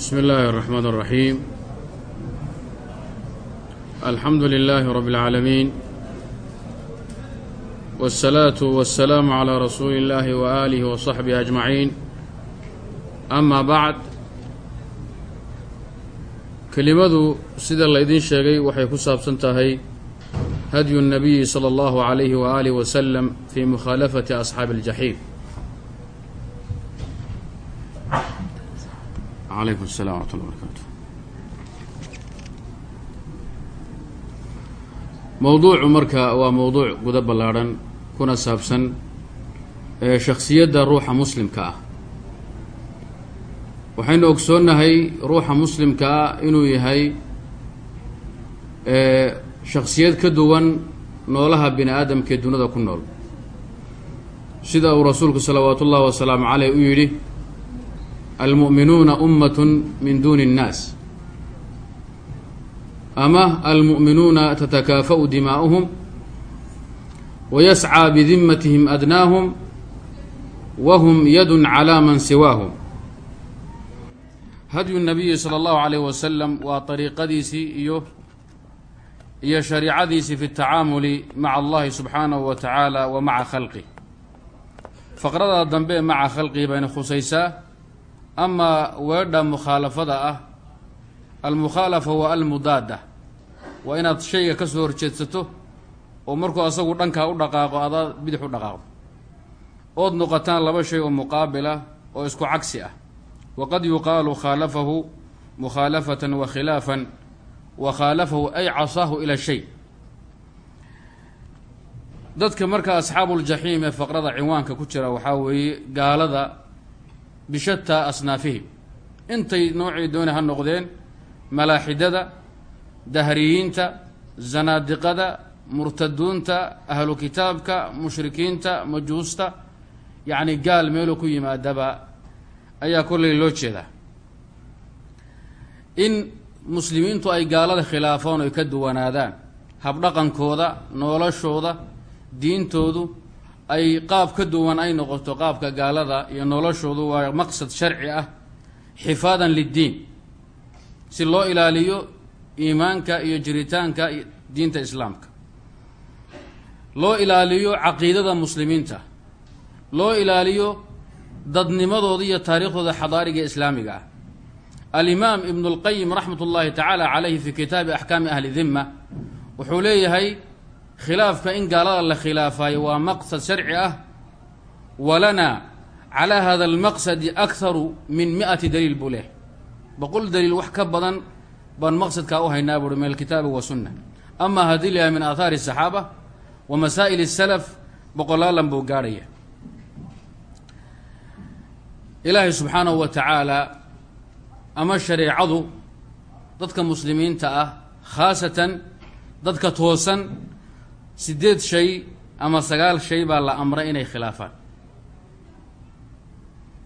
بسم الله الرحمن الرحيم الحمد لله رب العالمين والصلاة والسلام على رسول الله وآله وصحبه أجمعين أما بعد kelimadu sida laydin sheegay waxay ku saabsan tahay hadyu الnabiyi slى اllahu عalayhi waaalih waslm fi mukhaalafati asxaabi اljaxiim alaykum الslam wraxmat lla barakaatu mowduucu marka waa mowduuc guda ballaadhan kuna saabsan shakhsiyadda ruuxa muslimka ah waxaynu ogsoonnahay ruuxa muslimka ah inuu yahay shakhsiyad ka duwan noolaha bini aadamka ee dunida ku nool sida uu rasuulku salawaatu ullahi wasalaamu caleyh u yidhi almu'minuuna ummatun min duuni اnnaas ama almu'minuuna tatakaafa'u dimaa'uhum wayascىa bidimmatihim adnaahum wahum yadun calaa man siwaahum hadyu nabiyi sala allahu calayh wasalam waa ariiqadiisii iyo iyo shariicadiisii fi tacaamuli maca allahi subxaanahu wa tacaala wa maca khalqih faqrada dambe maca khalqihi bayna khusaysaa amaa weedha mukhaalafada ah almukhaalafa waa almudaada waa inaad shayga ka soo horjeedsato oo markuu asagu dhankaa u dhaqaaqo adaad bidix u dhaqaaqdo ood noqotaan laba shay oo muqaabil ah oo isku cagsi ah. Wqad yuqaalu khaalafahu mukhaalafatan wa khilaafan wa khaalafahu ay casaahu ila shay. Dadka marka asxaabuuljaxiim ee faqrada cinwaanka ku jira waxaa weeye gaalada bishataa asnaafihim intay noocii dooni ha noqdeen malaaxidada dahriyiinta zanaadiqada murtaduunta ahlu kitaabka mushrikiinta majuusta yacni gaal meeluu ku yimaadaba ayaa kolley loo jeedaa. In muslimiintu ay gaalada khilaafaan oy ka duwanaadaan habdhaqankooda noloshooda diintoodu ay qaab ka duwan ay noqoto qaabka gaalada iyo noloshoodu waa maqsad sharci ah xifaadan liddiin. Si loo ilaaliyo iimaanka iyo jiritaanka diinta islaamka. Loo ilaaliyo caqiidada muslimiinta. Loo ilaaliyo dadnimadooda iyo taariikhdooda xadaariga islaamiga ah. Alimaam ibnu اlqayim raxmat ullaahi tacaala calayhi fi kitaabi axkaami ahli dima wuxuu leeyahay khilaafka in gaalada la khilaafayo waa maqsad sharci ah walana calaa hada almaqsadi akharu min mi-ati daliil buu leeh boqol daliil wax ka badan baan maqsadkaa u haynaa buuhi min alkitaabi wa sunna. Amaa haddii layahay min aathaari asaxaaba wa masaa'il asalaf boqolaalan buu gaadhaya ilaahay subxaanahu wa tacaalaa ama shareecadu dadka muslimiinta ah khaasatan dadka toosan siddeed shay ama sagaal shay baa la amray inay khilaafaan.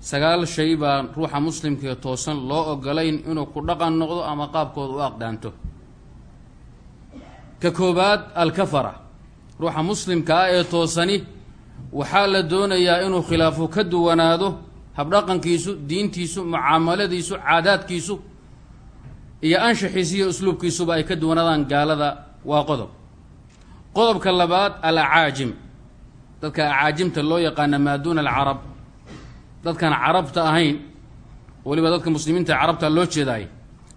Sagaal shay baa ruuxa muslimkaee toosan loo ogolayn inuu ku dhaqan noqdo ama qaabkooda u aqdaanto. Ka koobaad alkafara ruuxa muslimka ah ee toosani waxaa la doonayaa inuu khilaafo ka duwanaado habdhaqankiisu diintiisu mucaamaladiisu caadaadkiisu iyo anshaxiisu iyo usluubkiisuba ay ka duwanaadaan gaalada waa qodob qodobka labaad al acaajim dadka acaajimta loo yaqaana maa duuna alcarab. Dadkaan carabta ahayn weliba dadka muslimiinta carabta loo jeedaay.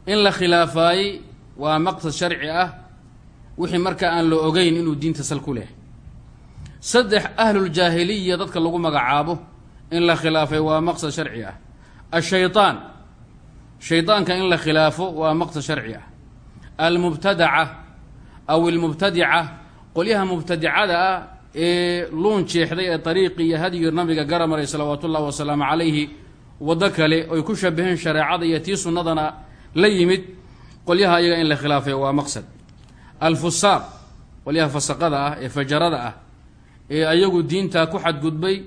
In la khilaafaayey waa maqsad sharci ah wixii marka aan la ogeyn inuu diinta sal ku leh. Saddex ahluljaahiliya dadka lagu magacaabo in la khilaafay waa maqsad sharci ah. Ashayطaan shaydaanka in la khilaafo waa maqsad sharci ah. Almubtadaca aw almubtadica qolyaha mubtadicada ah ee luun jeexday ee ariiqi iyo hadyiga nabiga gara maray salawaatu wasalaamu calayhi waddo kale oy ku shabaheen shareecada iyo tii sunnadana la yimid qolyaha ayaga in la khilaafay waa maqsad. Alfusaaq qolyaha fasaqada ah ee fajarada ah ee ayagu diinta ku xadgudbay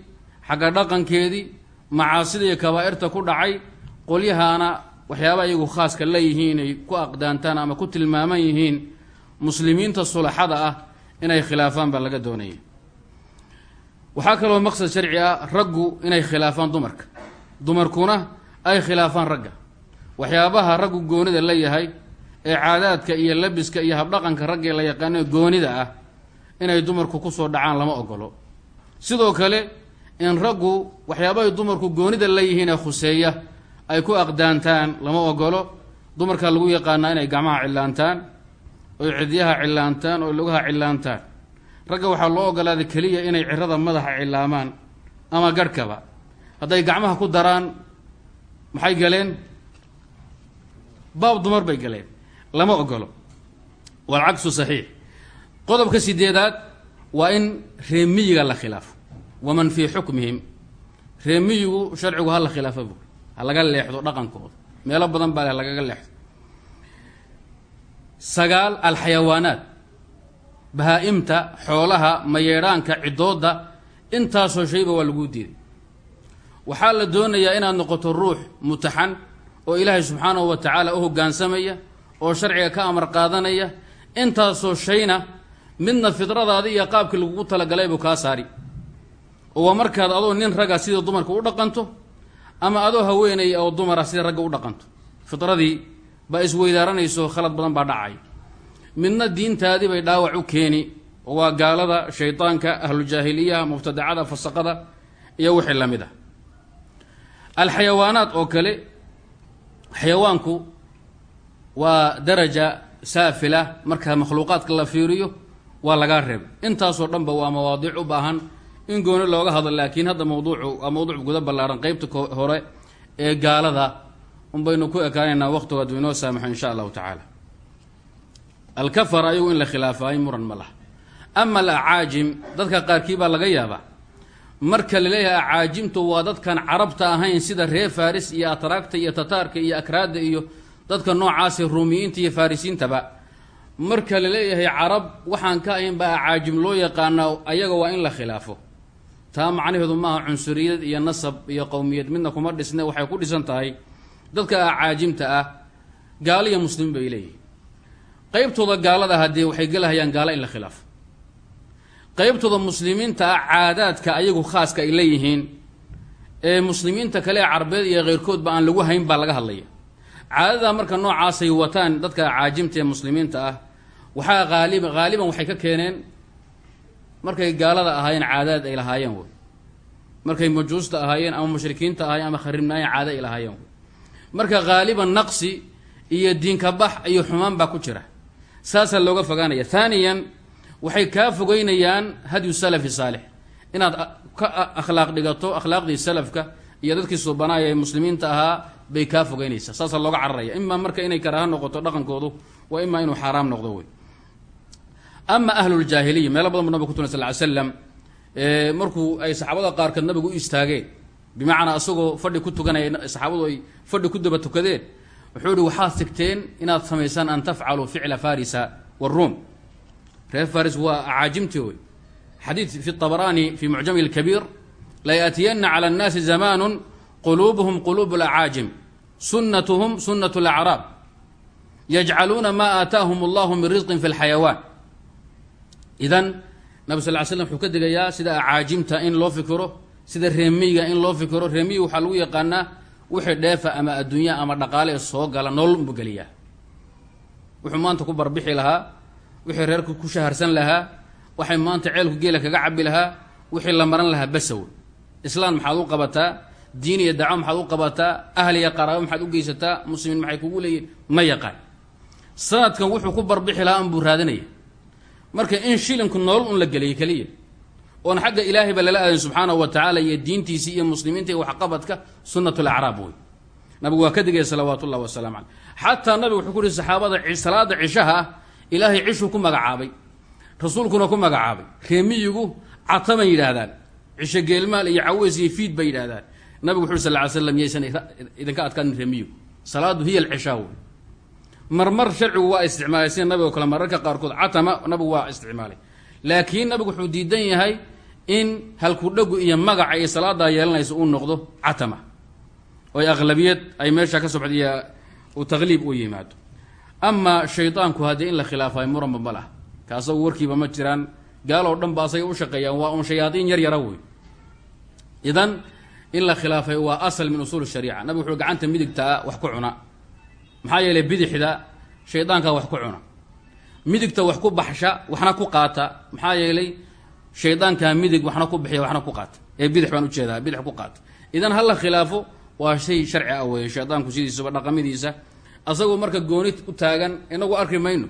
xagga dhaqankeedii macaasida iyo kabaa'irta ku dhacay qolyahaana waxyaaba iyagu khaaska la yihiin ay ku aqdaantaan ama ku tilmaaman yihiin muslimiinta sulaxada ah inay khilaafaan baa laga doonaya waxaa kaloo maqsad sharci ah raggu inay khilaafaan dumarka. Dumarkuna ay khilaafaan ragga. Waxyaabaha raggu goonida la yahay ee caadaadka iyo labiska iyo habdhaqanka raggee la yaqaano goonida ah inay dumarku ku soo dhacaan lama ogolo sidoo kale in raggu waxyaabahay dumarku goonida la yihiin ee khuseeya ay ku aqdaantaan lama ogolo dumarkaa lagu yaqaanaa inay gacmaha cillaantaan oy cidyaha cillaantaan oy lugaha cillaantaan ragga waxaa loo ogolaaday keliya inay cirada madaxa cillaamaan ama garhkaba. Hadday gacmaha ku daraan maxay galeen? Baab dumar bay galeen. Lama ogolo waalcagsu saxiix. Qodobka sideedaad waa in reemiyiga la khilaafo. Waman fii xukmihim. Reemiyigu sharcigu ha la khilaafo buuri ha laga leexdo dhaqankooda. Meelo badan baa leh lagaga leexdo sagaal alxayawaanaat bahaa-imta xoolaha mayeedhaanka ciddooda intaasoo shayba waa laguu diiday. Waxaa la doonayaa inaad noqoto ruux mutaxan oo ilaahay subxaanahu wa tacaala u hoggaansamaya oo sharciga ka amar qaadanaya intaasoo shayna midna fidradaadi iyo qaabkii lagugu talagalay buu kaa saari. Oo markaad adoo nin ragga sida dumarka u dhaqanto ama adoo haweenaya oo dumara sida ragga u dhaqanto. Fidradii baa isweydaaranayso khalad badan baa dhacay. Midna diintaadii bay dhaawac u keeni waa gaalada shaydaanka ahlujaahiliyaha mubtadacada fasaqada iyo wixii la mid ah. Alxayawaanaad oo kale xayawaanku waa daraja saafila marka makhluuqaadka la fiiriyo waa lagaa reebay. Intaasoo dhanba waa mawaadiic u baahan in gooni looga hadlo laakiin hadda mawduucu waa mawduuc guda ballaaran. Qeybta hore ee gaalada unbaynu ku ekaanaynaa waqtigu aduu inoo saamaxo insha allahu tacaala. Alkafar ayagu in la khilaafaayo muran ma laha. Ama alacaajim dadka qaarkii baa laga yaabaa. Marka la leeyahay acaajimtu waa dadkan carabta ahayn sida reer faris iyo atraagta iyo tataarka iyo akraada iyo dadka noocaasi ruumiyiinta iyo farisiintaba marka la leeyahay carab waxaan ka ahayn baa acaajim loo yaqaana ayaga waa in la khilaafo. Taa macnaheedu maaha cunsuriyad iyo nasab iyo qowmiyad midna kuma dhisne waxay ku dhisan tahay dadka acaajimta ah gaalo iyo muslim bay leeyihiin qeybtooda gaalada haddee waxay gelahayaan gaalo in la khilaafo qeybtooda muslimiinta ah caadaadka ayagu khaaska ay leeyihiin ee muslimiinta kale ee carbeed iyo keyrkoodba aan lagu hayn baa laga hadlaya caadada marka noocaasay wataan dadka caajimta ee muslimiinta ah waxaa haaliba haaliban waxay ka keeneen markay gaalada ahaayeen caadaad ay lahaayeen wey markay majuusta ahaayeen ama mushrikiinta ahaayeen ama kharibnaayeen caada ay lahaayeen wey marka haaliban naqsi iyo diinka bax iyo xumaan baa ku jira. Saasaa looga fogaanaya. Haaniyan waxay kaa fogeynayaan hadyu salafi saalix. Inaad ka akhlaaq dhigato akhlaaqdii salafka iyo dadkii suubanaaya ee muslimiinta ahaa bay kaa fogeynaysaa saasaa looga cararaya. Imaa marka inay karaaha noqoto dhaqankoodu waa imaa inuu xaaraam noqdo wey ama ahluljaahiliya meelo badan bu nabig ku tuna sal ly slam markuu ay saxaabada qaarkood nabigu u istaageen bimacnaa isagoo fadhi ku tukanaya saxaabadu ay fadhi ku daba tukadeen wuxuu ihi waxaad sigteen inaad samaysaan an tafcaluu ficla farisa waruum reer faris waa acaajimtii wey xadiid fi طabrani fi mucjami اlkabiir layaatiyana calى الnaasi zamanu quluubuhum quluub اlacaajim sunatuhum sunat اlacraab yajcaluuna ma aataahum اllahu min risqin fi اlxayawaan idan nabi sal ly slam wuxuu ka digayaa sida acaajimta in loo fikiro sida reemiyiga in loo fikiro. Reemiyiga waxaa lagu yaqaanaa wixii dheefa ama adduunya ama dhaqaale ee soo gala nolol unbu geliyaa. Wuxuu maanta ku barbixi lahaa wixii reerku ku shaharsan lahaa waxay maanta ceelku geela kaga cabi lahaa wixii la maran lahaa basaw. Islaan maxaad u qabataa diin iyo dacwo maxaad u qabataa ahliya qaraabo maxaad u geysataa muslimiin maxay kugu leeyihiin ma yaqaan. Sanadkan wuxuu ku barbixi lahaa unbuu raadinaya. Marka in shilinku nolol un la geliyay keliya oon xagga ilaahay ba lala aadan subxaanahu wa tacaala iyo diintiisii iyo muslimiinta iyo waxqabadka sunnat lacraab wey nabigu waa ka digaya salawaatu ullahi wasalaamu caleyh. Xataa nabigu wuxuu ku yihi saxaabada salaada cishaha ah ilaahay cishuu ku magacaabay rasuulkuna ku magacaabay. Reemiyigu catamay yidhaahdaan cisho geelmaal iyo caweys iyo fiid bay yidhahdaan nabigu wuxu uri sal ly slam yaysan idinka adkaanin reemiyigu salaadu hiya alcishaa wey marmar sharcigu waa isticmaalay sida nabigo kale mararka qaarkood catama nabigu waa isticmaalay. Laakiin nabigu wuxuu diidan yahay in halkudhagu iyo magaca iyo salaadaa yeelanaysa uu noqdo catama oy aqlabiyad ay meesha ka sobcd iyo uu taqliib u yimaado. Ama shaydaanku haddii in la khilaafayo muranba ma lah warkiiba ma jiraan gaaloo dhan ba asagay u shaqeeyaan waa un shayaadiin yar yara wey idan in la khilaafay waa asal min usuul shariica. Nabigu wuxuu gacanta midigtaa wax ku cuna. Maxaa yeelay bidixda shaydaankaa wax ku cuna. Midigta wax ku baxsha waxna ku qaata. Maxaa yeelay shaydaankaa midig waxna ku bixiya waxna ku qaata. Ee bidix baan u jeedaa bidix ku qaata. Idan ha la khilaafo waa shay sharci ah weeye shaydaanku sidiisaba dhaqamidiisa asagoo marka gooni u taagan inagu arki mayno.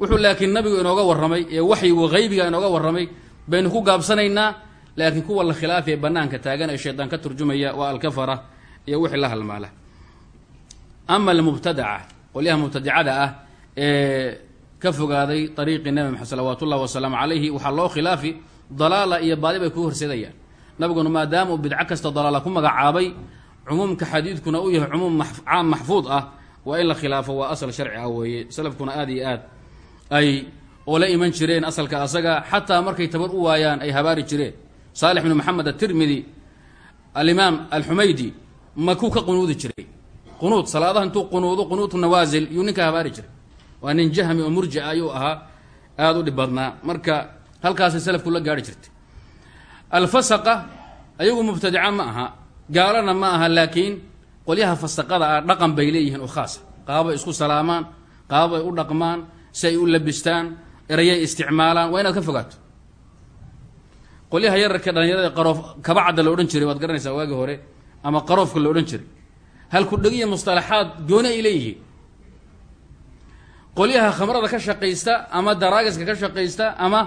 Wuxuu laakiin nabigu inooga warramay ee waxyigu haybiga inooga warramay baynu ku gaabsanaynaa laakiin kuwa la khilaafaya banaanka taagan ee shaydaan ka turjumaya waa alkafara iyo wixii la halmaala. Ama almubtadaca qolyaha mubtadicada ah ee ka fogaaday ariiqii nabi maxamed salawaat ullahi wasalaamu calayhi. Waxaa loo khilaafi dalaala iyo baadi bay ku horseedayaan. Nabiguna maadaama uu bidco kasta dalaala ku magacaabay cumuumka xadiidkuna uu yahay cumuum caam maxfuud ah waa in la khilaafo waa asal sharci ah weeye. Salafkuna aada iyo aad ay oola iman jireen asalka asaga xataa markay tabar u waayaan ay habaari jireen. Saalix bnu maxamed atirmidi alimaam alxumaydi makuu ka qunuudi jiray? Qunuud salaadaha intuu qunuudo qunuudu nawaasil yuu ninka habaari jiray waa nin jahmi oo murjica ayuu ahaa aada u dhib badnaa marka halkaasay salafku la gaari jirtay. Alfasaqa ayagu mubtadica ma aha gaalana ma aha laakiin qolyaha fasaqada ah dhaqan bay leeyihiin oo khaasa qaabay isku salaamaan qaabay u dhaqmaan si ay u labistaan erayay isticmaalaan. Waa inaad ka fogaato. Qolyaha yararka dhalinyarada qaroof kabacadda la odhan jiray waad garanaysaa waagi hore ama qaroofka la odhan jiray. Halku dhegiya mustalaxaad gooni ay leeyihiin qolyaha khamrada ka shaqaysta ama daraagiska ka shaqaysta ama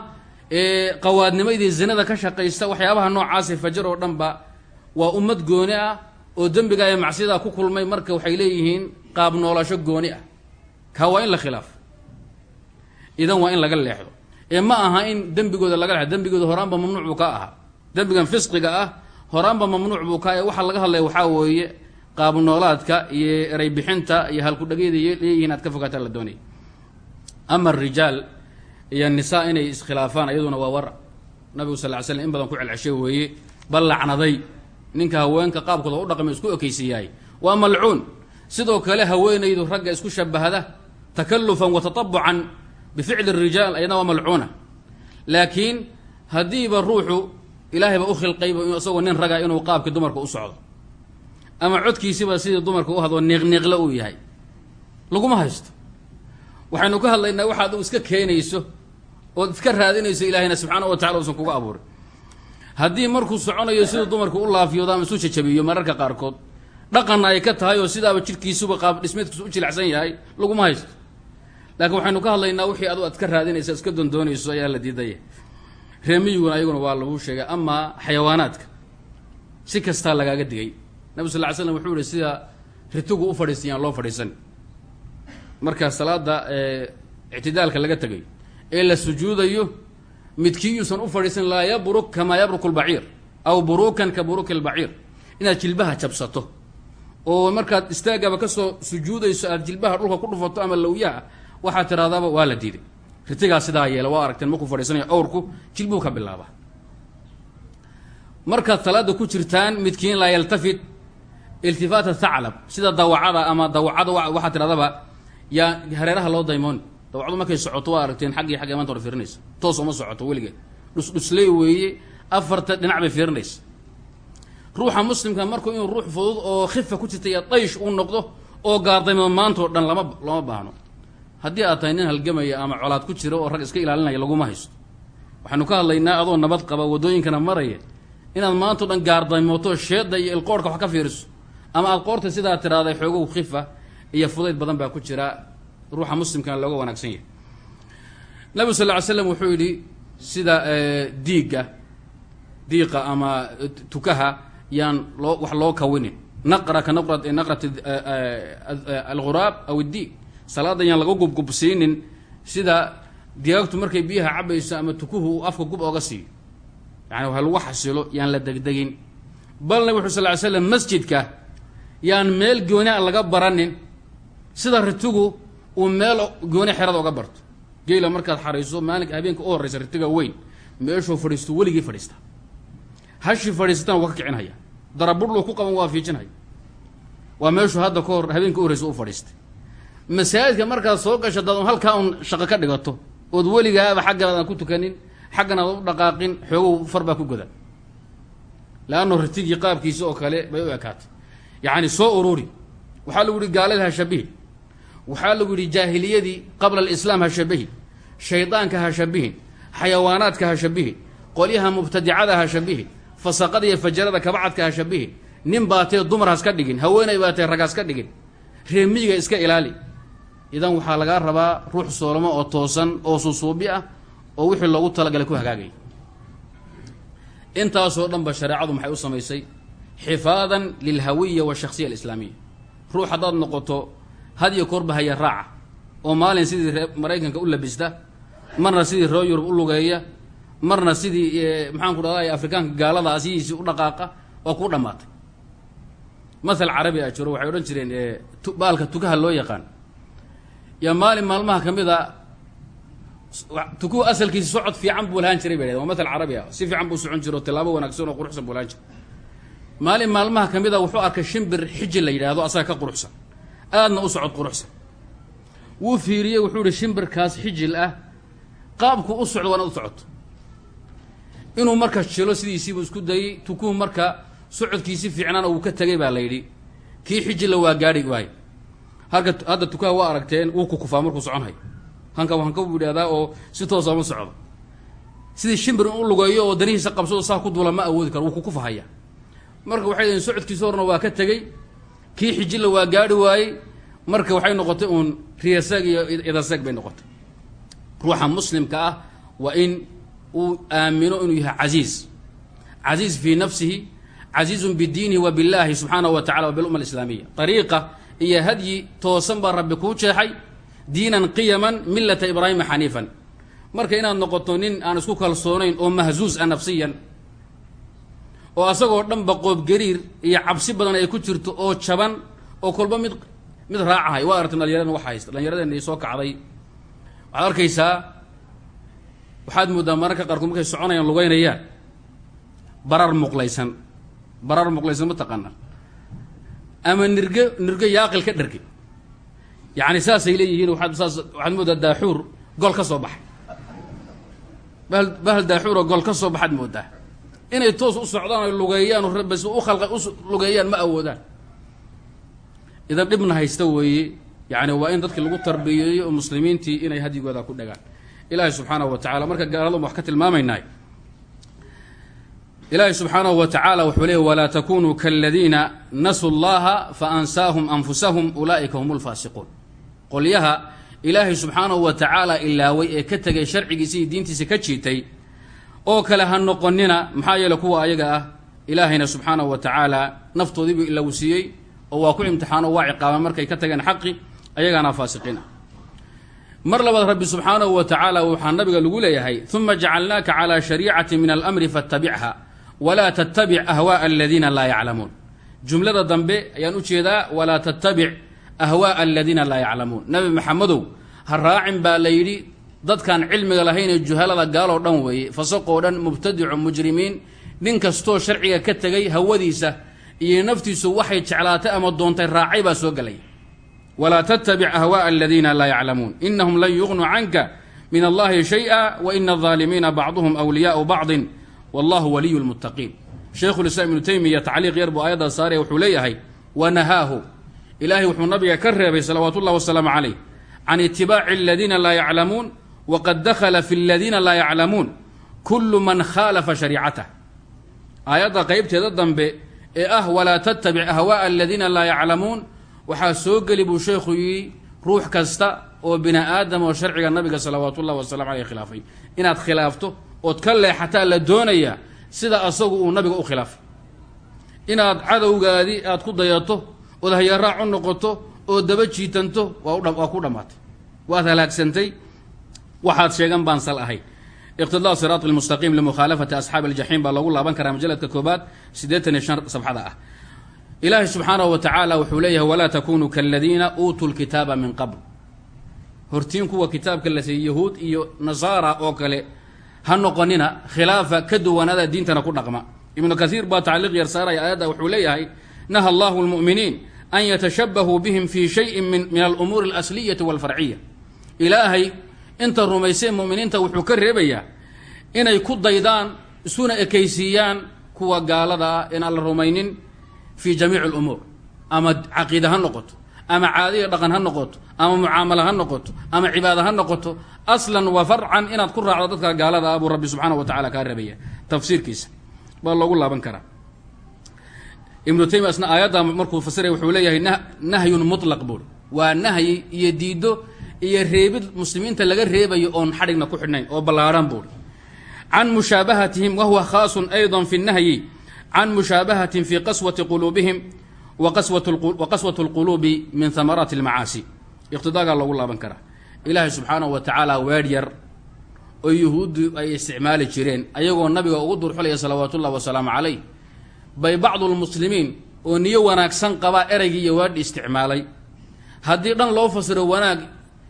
qawaadnimadii zinada ka shaqaysta waxyaabaha noocaasee fajar oo dhan ba waa ummad gooni ah oo dembiga ee macsiyadaa ku kulmay marka waxay leeyihiin qaab noolasho gooni ah. Kaa waa in la khilaafo idan waa in laga leexdo. Ee ma aha in dembigooda laga leexdo. Dembigooda horaanba mamnuuc buu ka ahaa dembigan fisqiga ah horaanba mamnuuc buu ka waxaa laga hadlaya waxaa weeye qaab noolaadka iyo eray bixinta iyo halkudhagyada leeyihiin aad ka fogaataa la doonaya ama arijaal iyo nisaa inay iskhilaafaan iyaduna waa war nabigu sal ly slam in badan ku celceshay weeye bal lacnaday ninka haweenka qaabkooda u dhaqmay isku ekaysiiyahay waa malcuun sidoo kale haweenaydu ragga isku shabahda takalufan wa tatabucan bificli rijaal ayadna waa malcuuna laakiin haddiiba ruuxu ilaahayba u khilqayba isagoo nin raga inuu qaabkii dumarka u socdo ama codkiisiba sidii dumarka u hadlo niiqniiqle uu yahay laguma haysto waxaynu ka hadlaynaa waxa adigu iska keenayso ood iska raadinayso ilaahayna subxaana wa tacala usan kuga abuurin. Haddii markuu soconayo siduu dumarku u laafiyoodo ama isu jajabiyo mararka qaarkood dhaqanna ay ka tahay oo sidaaba jidhkiisuba qaab dhismeedkiisu u jilacsan yahay laguma haysto. Laakiin waxaynu ka hadlaynaa wixii adu aad ka raadinaysa iska dondoonayso ayaa la diidaya reemiyiguna ayaguna waa lagu sheegay amaa xayawaanaadka si kastaa lagaaga digay. Nabi sal ly slam wuxuu yihi sida ritugu u fadhiistayaan loo fadhiisan marka salaada ictidaalka laga tegay ee la sujuudayo midkii yuusan u fadhiisan laa yabruk kamaa yabruku lbaciir aw burukan ka buruki lbaciir inaad jilbaha jabsato oo markaad istaagaba ka soo sujuudayso aad jilbaha dhulka ku dhufato ama lawyaha waxaad tiraadaaba waa la diiday. Ritigaa sidaa yeela waa aragteen markuu fadhiisanayo awrku jilbuu ka bilaaba. Markaad salaada ku jirtaan midkiin laa yaltafit iltifaata thaclab sida dawacada ama dawacada waxaa tiradaba yaa hareeraha loo daymooni dawacadu markay socoto waa aragteen xaggii xagga maanta hor fiirinaysa toos uma socoto weligeed dhusdhusley weeye afarta dhinac bay fiirinaysa ruuxa muslimka markuu inuu ruux fudud oo khifa ku jirta iyo daysh uu noqdo oo gaardaymo maantao dhan lama looma baahno. Haddii aad tahay nin halgamaya ama colaad ku jira oo rag iska ilaalinaya laguma haysto. Waxaanu ka hadlaynaa adoo nabad qaba waddooyinkana maraya inaad maantao dhan gaardaymoto sheedda iyo ilqoorhka wax ka fiiriso. Ama aad qoorta sidaa tirahday xoogow khifa iyo fudayd badan baa ku jira ruuxa muslimkana looga wanaagsan yahay. Nabigu sal ly slam wuxuu yidhi sida diigga diiqa ama tukaha yaan loo wax loo kawinin. Naqra ka naqra naqrat alguraab aw iddiig salaada yaan laga gubgubsiinin. Sida digaagtu markay biyaha cabayso ama tukuhu uu afka gub ooga siiyo. Yani waxa lagu xasilo yaan la degdegin. Bal nabig wuxu sal ly slam masjidka yaan meel gooni a laga baranin sida ritigu uu meel gooni xerada oga barto. Geela markaad xariiso maalinka habeenka u horreysa ritiga weyn meeshuu fadhiisto weligii fadhiista. Hashii fadhiisatana waa ka kicinhaya darabudhlu ku qaban waa fiijinhaya waa meeshuu hadda ka hor habeenka u horreysa u fadhiistay. Masaajidka markaad soo gasho dad un halkaa un shaqo ka dhigato ood weligaaba xaggaadan ku tukanin xaggan aad u dhaqaaqin xoogow far baa ku goda. Leanno ritigii qaabkiisi oo kale bay u ekaatay. Yacni soo ururi waxaa lagu yihi gaalada ha shabihi waxaa lagu yidhi jaahiliyadii qabla alislaam ha shabahin shaydaanka ha shabihin xayawaanaadka ha shabihin qolyaha mubtadicada ha shabihin fasaqada iyo fajarada kabacadka ha shabihin nin baatee dumar haska dhigin haweenay baatee rag haska dhigin reemiyiga iska ilaali. Idan waxaa lagaa rabaa ruux soolamo oo toosan oo susuubi ah oo wixii loogu talagalay ku hagaagaya intaasoo dhan ba shareecadu maxay u samaysay? Xifaadan lilhawiya washakhsiya alislaamiya. Ruux haddaad noqoto had iyo koorba haya raaca oo maalin sidii ree maraykanka u labista marna sidii ree yurub u lugeeya marna sidii maxaan ku dhahday afrikaanka gaalada asihiisii u dhaqaaqa waa kuu dhammaatay. Mathal carabi a jiro waxay odhan jireen baalka tukaha loo yaqaan. Yaa maalin maalmaha ka mid a tukuhu asalkiisi socod fiican buu lahaan jiray bay dhahden waa mathal carabi ah si fiican buu socon jiro tilaabo wanaagsan oo quruxsan buu lahaan jiray. Maalin maalmaha ka mid a wuxuu arkay shimbir xiji la yidhaahdo asaga ka quruxsan aadna u socod quruxsan. Wuu fiiriyey wuxuu ihi shimbirkaas xijil ah qaabku u socdo waana u socoto inuu marka jilo sidiisiibuu isku dayey tukuhu marka socodkiisi fiicnaana wuu ka tegay baa la yidhi kii xijilla waa gaadhi waay. Halka hadda tukaha waa aragteen wuu kukufaa markuu soconhay hanka hanka buu yidhahdaa oo si toosa ma socdo. Sidii shimbir in u lugeeyo oo danihiisa qabsado saa ku duula ma awoodi karo wuu kukufahaya marka waxay daheen socodkiisi horna waa ka tegey kii xijilla waa gaadhi waayey marka waxay noqotay uun riyaseeg iyo idaseeg bay noqotay. Ruuxa muslimka ah waa in uu aamino inuu yahay casiiz casiiz fii nafsihi casiizun bidiinihi wa billaahi subxaanahu wa tacala wa bilumma alislaamiya ariiqa iyo hadyi toosan baa rabbi kuu jeexay diinan qiyaman millata ibraahima xaniifan. Marka inaad noqoto nin aan isku kalsoonayn oo mahzuuz ah nafsiyan oo asagoo dhanba qoobgariir iyo cabsi badan ay ku jirto oo jaban oo kolba mid mid raacahay waa aragtay dhalinyaradan waxa haysta. Dhallinyaradeenii soo kacday. Waxaad arkaysaa waxaad mooddaa mararka qaarkood markay soconayaan lugeynayaan. Barar muqlaysan. Barar muqlaysan ma taqaana ama nirge nirge yaaqil ka dharge. Yacni saasay leeyihiin waxaad saas waxaad mooddaa daaxuur gol ka soo baxay. Bahal bahal daaxuuroo gol ka soo baxaad mooddaa inay toos u socdaan lugeeyaan oo bas u khalqa u lugeeyaan ma awoodaan. Idan dhibna haysta weeye yacni waa in dadkii lagu tarbiyeeyo oo muslimiintii inay hadyigooda ku dhagaan. Ilaahay subxaanahu wa tacala marka gaaladun wax ka tilmaamaynaa ilaahay subxaanahu wa wuxuu leeyay walaa takunuu kaladiina nasuu llaha faansaahum anfusahum ulaa'ika hum lfaasiquun qolyaha ilaahay subxaanahu wa tacaala ilaaway ee ka tegay sharcigiisa iyo diintiisa ka jiitay oo kale ha noqonina maxaa yeele kuwa ayaga ah ilaahayna subxaanahu wa tacaala naftoodiibuu ilagu siiyey oo waa ku imtixaano waa ciqaabaan markay ka tageen xaqi ayagaana faasiqiina. Mar labaad rabbi subxaanahu wa tacaala waxaa nabiga lagu leeyahay uma jacalnaaka calaa shariicati min alamri fatabicha walaa tattabic ahwaaa aladiina laa yaclamuun. Jumlada dambe ayaan u jeedaa walaa tattabic ahwaaa aladiina laa yaclamuun. Nabi maxamedow ha raacin baa la yidhi dadkaan cilmiga lahaynee juhalada gaaloo dhan weeye. Fasaqoo dhan mubtadicu mujrimiin. Nin kastoo sharciga ka tegay hawadiisa iyo naftiisu waxay jeclaatay ama doontay raacay baa soo galay. Walaa tattabic ahwaa aladiina laa yaclamuun. Inahum lan yuqnuu canka min allahi shay-a wa ina aldaalimiina bacduhum awliyaau bacdin. Wallahu waliyu lmuttaqiin shaykhulislaam ibnu taymiya tacliiq yar buu aayaddaa saaraya wuxuu leeyahay wanahaahu ilaahay wuxuu nabiga ka reebay salawaatu llahi wasalaamu calayh can itibaaci aladiina laa yaclamuun waqad dakhala fi aladiina laa yaclamuun kulu man khaalafa shariicatah aayadda qaybteeda dambe ee ah walaa tattabic ahwaaa aladiina laa yaclamuun waxaa soo geli buu sheekhu yidhi ruux kasta oo bini aadam oo sharciga nabiga salawaatu ullahi wasalamu aleyh khilaafay inaad khilaafto ood ka leexataa la doonayaa sida asagu uu nabiga u khilaafay inaad cadowgaadii aad ku dayato ood hayaraac u noqoto oo daba jiitanto waa ku dhammaatay waad halaagsantay waxaad sheegan baan sal ahay. Iqtidaa siraat lmustaqiim limukhaalafati asxaabi aljaxiim baa loogu laaban karaa majaladka koobaad siddeetan iyo shan sabxada ah. Ilaahay subxaanahu wa wuxuu leeyahay walaa takunuu kaladiina uutuu lkitaaba min qabl. Hortiin kuwa kitaabka la siiyey yahuud iyo nasaara oo kale ha noqonina khilaafa ka duwanaada diintana ku dhaqma. Ibnu kaiir baa tacliiq yar saaraya aayadda wuxuu leeyahay naha allahu lmu'miniin an yatashabahuu bihim fii shayin min alumuuri alasliyati walfarciya. Ilaahay inta rumaysee mu'miniinta wuxuu ka reebayaa inay ku daydaan isuna ekaysiiyaan kuwa gaalada ah in aan la rumaynin fi jamiici alumuur. Ama caqiida ha noqoto ama caadiya dhaqan ha noqoto ama mucaamalo ha noqoto ama cibaada ha noqoto aslan wa farcan inaad ku raacdo dadka gaalada ah buu rabbi subxaana wa tacala kaa rabaya tafsiirkiisa baa loogu laaban karaa. Ibnu taymiya aayadda markuu fasiraya wuxuu leeyahay nahyun mutlaq buuri waa nahyi iyo diiddo iyo reebid muslimiinta laga reebayo oon xadhigna ku xidhnayn oo ballaadhan buuhi can mushaabahatihim wahuwa khaasun aydan fi nahyi can mushaabahatin fii qaswati quluubihim wa qaswat اlquluubi min hamaraati اlmacaasi iqtidaagaa loogu laaban karaa. Ilaahay subxaanahu watacaala weedh yar oo yuhuuddu ay isticmaali jireen ayagoo nabiga ugu durxulaya salawaatu ullahi wasalaamu calayh bay bacdu lmuslimiin oo niyo wanaagsan qabaa ereygii iyo weedhi isticmaalay. Haddii dhan loo fasiro wanaag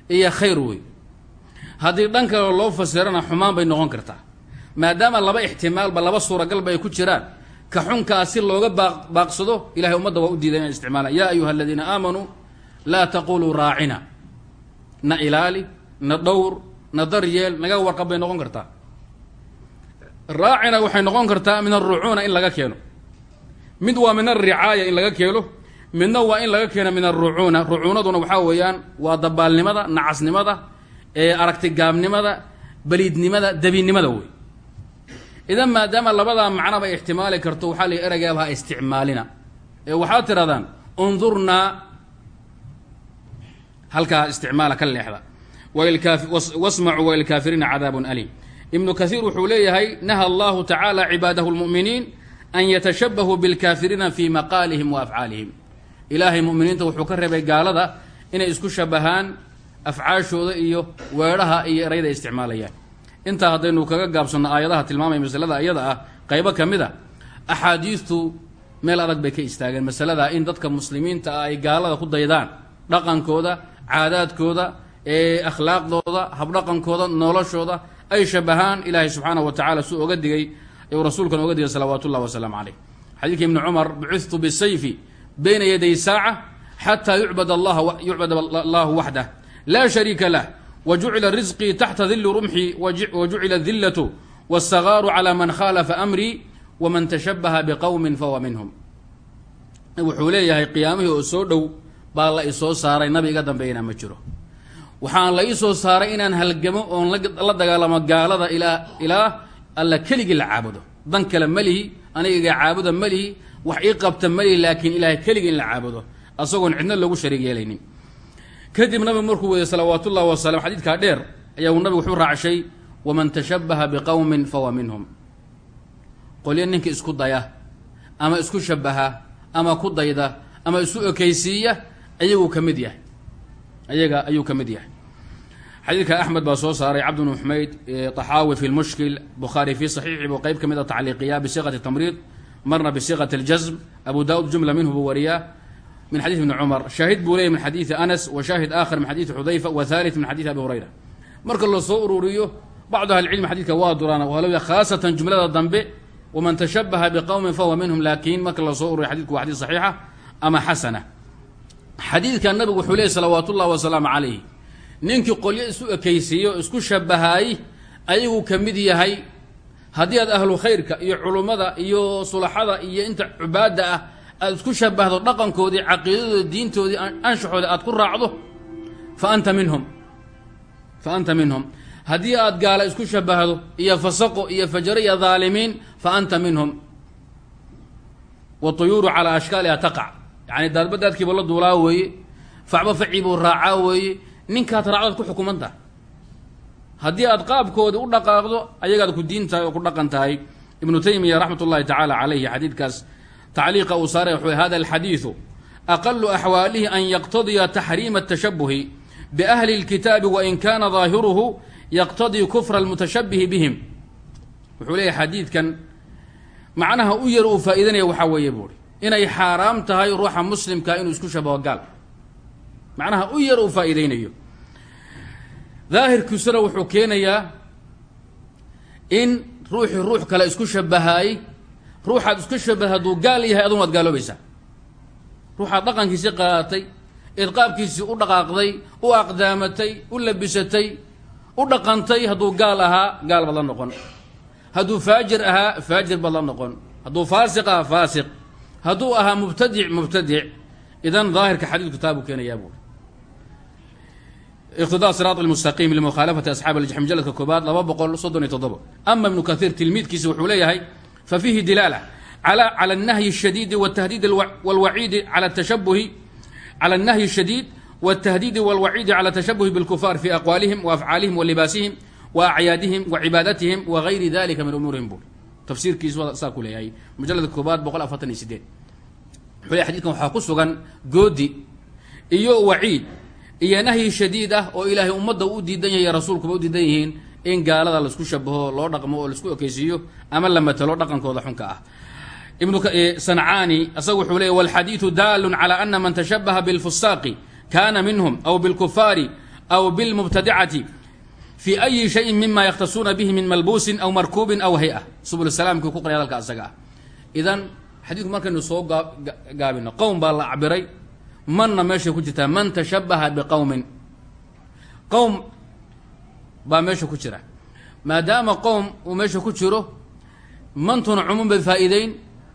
iyo khayr wey. Haddii dhan loo fasirana xumaan bay noqon kartaa. Maadaama laba ixtimaalba laba suuragalba ay ku jiraan ka xunkaa si looga baaqsado ilahay ummadda waa u diiday inay isticmaalaan. Yaa ayuha aladiina aamanuu laa taquluu raacina. Na ilaali na dhowr na daryeel naga warqab bay noqon kartaa. Raacina waxay noqon kartaa min arucuuna in laga keeno. Mid waa min alricaaya in laga keeno midna waa in laga keeno min arucuuna rucuunaduna waxaa weeyaan waa dabaalnimada nacasnimada aragtigaabnimada baliidnimada dabinimada wey idan maadaama labadaa macnaba ixtimaali karto waxaa la ereygaaba ha isticmaalina. Ee waxaad tirahdaan undurnaa halkaa isticmaala ka leexda. Wasmacuu walilkaafiriina cadaabun aliim. Ibnu kaiir wuxuu leeyahay naha allahu tacaala cibaadahu lmu'miniin an yatashabahuu bilkaafiriina fii maqaalihim wa afcaalihim ilaahay muminiinta wuxuu ka reebay gaalada inay isku shabahaan afcaashooda iyo weedhaha iyo erayada ay isticmaalayaan. Intaa haddaynu kaga gaabsanno aayadaha tilmaamaya masalada iyada ah qaybo ka mid a axaadiistu meel adag bay ka istaageen masalada in dadka muslimiinta ah ay gaalada ku daydaan dhaqankooda caadaadkooda ee akhlaaqdooda habdhaqankooda noloshooda ay shabahaan ilaahay subxaanahu wa tacala suu oga digay uu rasuulkan oga digay salawaatu ullahi wasalaamu caleyh xadiidka ibni cumar bucithtu bisayfi bayna yaday saaca xataa yucbad allahu waxdah laa shariika lah wjucila risqii taxta dili rumxi wajucila adillatu wاsagaaru calى man khaalafa amrii waman tashabaha biqowmin fahuwa minhum wuxuu leeyahay qiyaamihii oo soo dhow baa la isoo saaray nabi iga dambeeyana ma jiro waxaan la isoo saaray inaan halgamo oon la dagaalamo gaalada ilaa alla keligii la caabudo dan kale malihi aniga iga wax ii qabta malihi laakiin ilahay keligii in la caabudo asagoon cidna loogu shariig yeelaynin. Kadib nabigu markuu weeyey salawaat ullahi wasalam xadiidkaa dheer ayaa uu nabigu wuxuu raacshay waman tashabaha biqowmin fahuwa minhum. Qolyo ninka isku daya ama isku shabaha ama ku dayda ama isu ekaysiiya ayaguu ka mid yahay. Ayaga ayuu ka mid yahay. Xadiidka axmed baa soo saaray cabd xumayd طaxaawi fi lmushkil bukhaari fi saxiixi buu qeyb ka mid a tacliiqiya bisiqati tamriid marna bisiqati اljazm abu daud jumla minhu buu wariyaa. Min xadiid ibni cumar. Shaahid buu leeyay min xadiidi anas wa shaahid aakhar min xadiidi xudayfa wa thalith min xadiidi abi hurayra. Marka la soo ururiyo bacdu ahlicilmi xadidka waa duraan walow khaasatan jumlada dambe waman tashabaha biqowmin fahuwa minhum laakiin marka la soo ururiyo xadidku waa xadiid saxiixa ama xasana. Xadiidka nabigu wuxuu leeyay salawaat ullahi wasalaamu calayh ninkii qolyo isu ekaysiiyo isku shabahaay ayaguu ka mid yahay haddii aad ahlu khayrka iyo culummada iyo sulaxada iyo inta cubaadda ah aad isku shabahdo dhaqankoodii caqiidadooda diintoodii anshaxooda aad ku raacdo fa anta minhum. Fa anta minhum. Haddii aad gaala isku shabahdo iyo fasaqo iyo fajaro iyo dhaalimiin fa anta minhum. Watuyuuru calaa ashkaaliha taqac yacni daadbadaadkiiba la duulaa weeye facba faciibuu raacaa weeye ninkaad raacdoad ku xukuman tahay haddii aad qaabkoodi u dhaqaaqdo ayagaad ku diin tahay oo ku dhaqan tahay ibnu taymiya raxmat ullahi tacaala calayhi xadiidkaas tacliiqa uu saaray wuxuu hada alxadiidu aqalu axwaalihi an yaqtadiya taxriima atashabuhi biahli اlkitaabi wain kana daahiruhu yaqtadii kufra almutashabihi bihim. Wuxuu leeyahy macnaha u yar uu faa'iidanaya waxaa weeye buuri inay xaaraam tahay ruuxa muslimka inuu isku shabaho gaal. Macnaha u yar uu daahirkiisuna wuxuu keenayaa in ruuxii ruux kale isku shabahaay ruuxaad isku shabah hadduu gaal yahay adun waad gaaloobaysaa. Ruuxaad dhaqankiisii qaadatay eed qaabkiisii u dhaqaaqday u aqdaamatay u labisatay u dhaqantay hadduu gaal ahaa gaal baad la noqon. Hadduu faajir ahaa faajir baad la noqon. Hadduu faasiq ahaa faasiq. Hadduu ahaa mubtadic mubtadic. Idan daahirka xadiidku taa buu keenayaa buuri iqtidaa siraat almustaqiim limukhaalafati asxaabi aljaxim jaladka koobaad laba boqol soddon iyo toddoba ama ibnu kathiir tilmiidkiisa wuxuu leeyahay fa fiihi dilaala cala annahyi ashadiidi waltahdiidi walwaciidi cala tashabuhi cala annahyi ashadiid waltahdiidi walwaciidi cala tashabuhi bilkufaar fi aqwaalihim wa afcaalihim wa acyaadihim wa cibaadatihim wa gayri dalika min umuurihim buuri tafsiirkiisu saa ku leeyahay mujaladka koobaad boqol afartan iyo sideed wuxuu leeyahy xadidkan waxaa ku sugan goodi iyo waciid iyo nahyi shadiid ah oo ilaahay ummadda u diidan yahay rasuulkuba u diidan yihiin in gaalada la isku shabaho loo dhaqmo oo la isku ekeysiiyo ama la matalo dhaqankooda xunka ah. Ibnu sancaani asaga wuxuu leeyay walxadiidu daalun cala ana man tashabaha bilfusaaqi kana minhum aw bilkufaari aw bilmubtadicati fi ayi shayin mima yakhtasuuna bihi min malbuusin aw markuubin aw hay'a subul salaamkii ku qoray hadalka asaga ah. Idan xadiidku markaynu soo gaabino qowm baa la cabiray manna meeshay ku jirtaa man tashabaha biqowmin qowm baa meesha ku jira. Maadaama qowm uu meesha ku jiro mantuna cumuum bay faa'iideyn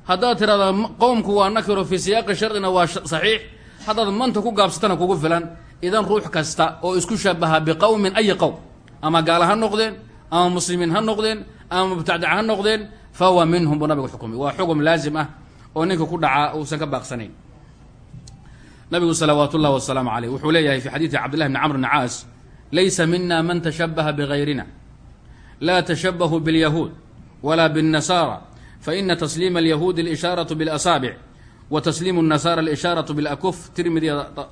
haddaad tiraahdaa qowmku waa nakiro fii siyaaqi shardina waa saxiix. Haddaad manta ku gaabsatana kugu filan idan ruux kasta oo isku shabaha biqowmin ayi qowm ama gaala ha noqdeen ama muslimiin ha noqdeen ama mubtadic ha noqdeen fa huwa minhum buu nabigu xukumay. Waa xugum laazim ah oo ninka ku dhacaa uusan ka baaqsanayn nabigu salawaat ullahi wasalaamu caleyh wuxuu leeyahay fi xadiidi cabdillahi bni camr bni caas laysa mina man tashabaha bigayrina laa tashabahu bilyahuud wala biاnnasaara faina tasliima alyahuudi alishaaraةu biاlasaabic wa tasliimu الnasaara alishaaraةu biاlakuf tirmidi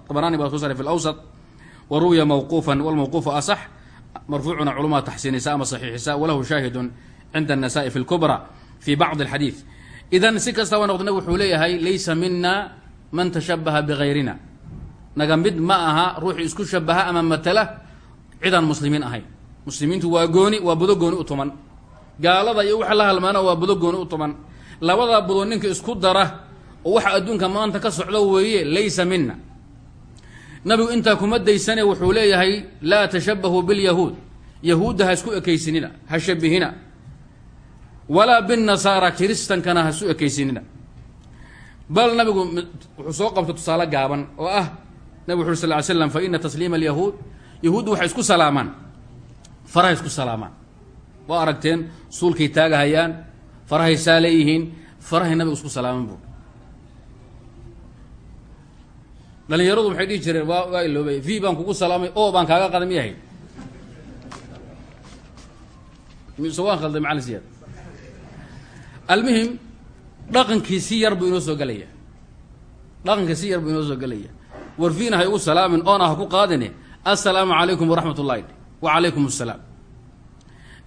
طabrani baa soo saray fi اlawsط wa ruwiya mawquufan wاlmawquufu asax marfuucuna culumaa taxsiinisa ama saxiixisa walahu shaahidun cinda الnasa'i fi اlkubra fi bacdi اlxadiid idan si kastaba noqdo nabig wuxuu leeyahay laysa mina man tashabaha bigayrina. Naga mid ma aha ruuxii isku shabaha ama matala cidaan muslimiin ahayn. Muslimiintu waa gooni waa budo gooni u tuman. Gaalada iyo waxa la halmaana waa budo gooni u tuman. Labadaa budo ninka isku dara oo waxa adduunka maanta ka socdo weeye laysa mina nabigu intaa kuma daysane wuxuu leeyahay laa tashabahuu bilyahuud yahuudda ha isku ekaysinina ha shabihina walaa binnasaara kiristankana ha isu ekaysinina bal nabigu wuxuu soo qabtay tusaale gaaban oo ah nabig wuxu sal ly slam fa ina tasliima alyahuud yahuuddu waxay isku salaamaan farahay isku salaamaan. Waa aragteen suulkay taagahayaan farahay saa leeyihiin farahay nabigu isku salaaman bu dhalinyaradu waxay dhihi jireen waa waa iloobay v baan kugu salaamay o baan kaaga qaday dhaqankii si yar buu inoo soo gelaya dhaqankii si yar buu inoo soo gelaya warfiina ha igu salaamin oona ha ku qaadine assalaamu calaykum waraxmat ullahi wa calaykum assalaam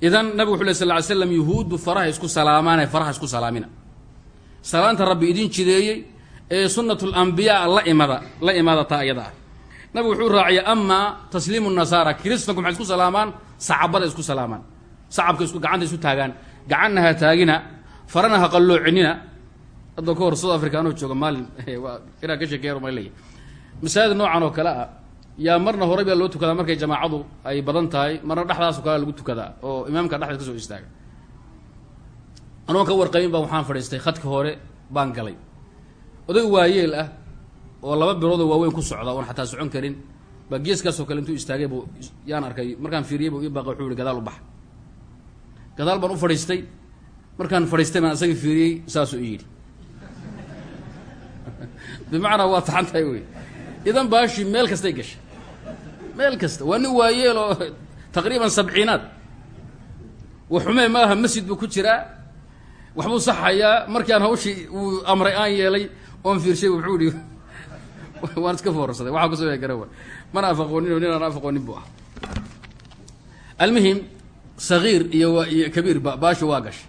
idan nabig wuxu ley sal ly slam yuhuuddu faraha isku salaamaane faraha isku salaamina. Salaanta rabbi idin jideeyey ee sunnatu lambiyaa la imada la imada taa iyada ah. Nabigu wuxuu raaciyay amaa tasliimu nasaara kiristanku maxay isku salaamaan sacabada isku salaamaan. Sacabka isku gacanta isu taagaan. Gacanna taagina farana ha qalloocinina hadda ka hor south africa anoo jooga maalin. Inaan ka sheekeeya ma leeyahy masaajid noocan oo kale ah yaa marna horey baa loo tukadaa markay jamaacadu ay badan tahay marna dhexdaasoo kale lagu tukadaa oo imaamka dhexdeed ka soo istaaga. Anoon ka warqabin baa waxaan fadhiistay khadka hore baan galay. Oday waayeel ah oo laba biloodoo waaweyn ku socda oon xataa socon karin. Baa geeskaasoo kale intuu istaagay bu yaan arkay. Markaan fiiriyay bu ii baaqay wuxuu yihi gadaal u baxa gadaal baan u fadhiistay markaan fadhiistay baan asaga fiiriyey saasuu i yidhi. Bimacnaa waa taxan wey. Idan baashii meel kastay gashay. Meel kasta. Waa nin waayeel oo taqriiban sabciinaad. Waxumee maaha masjid buu ku jiraa. Waxbuu saxayaa. Markii aan hawshii uu amray aan yeelay oon fiirshay wuxuu ihi waan iska foorarsaday. Waxaa ku soo gara wa mana af aqoonin nin aan af aqoonin buu ah almuhim sagiir iyo iyo kabiir ba baashi waa gashay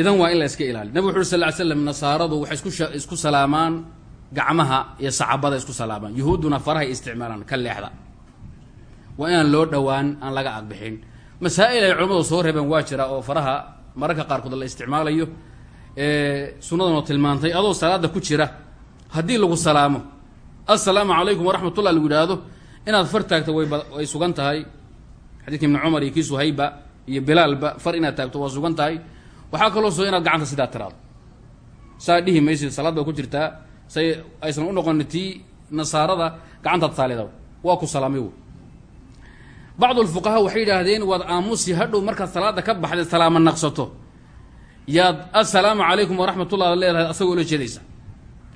idan waa in la iska ilaaliy nabig wuxu ur sal ly slam nasaaradu waxay isku salaamaan gacmaha iyo sacabada isku salaamaan. Yuhuudduna farahay isticmaalaan ka leexda. Waa inaan loo dhowaan aan laga agbixin masaa'il ay culamadu soo reebeen waa jira oo faraha mararka qaarkood la isticmaalayo sunnaduna tilmaantay adoo salaada ku jira. Haddii lagu salaamo assalaamu calaykum waraxmatullah lagu yidhaahdo inaad far taagto way sugan tahay. Xadiidka ibni cumar iyo kii suhayba iyo bilaalba far inaad taagto waa sugan tahay waxaa kaloo sugan inaad gacanta sidaa tiraado saa dhihi maysid salaad baa ku jirtaa say aysan u noqonin tii nasaarada gacantaad saalida waa ku salaamay wey. Bacdu lfuqahaa waxay yidhaahdeen waad aamusi hadhow markaad salaada ka baxday salaama naqsato. Yaad assalaamu calaykum waraxmat ullah ad leedahay asagoo la jeedaysa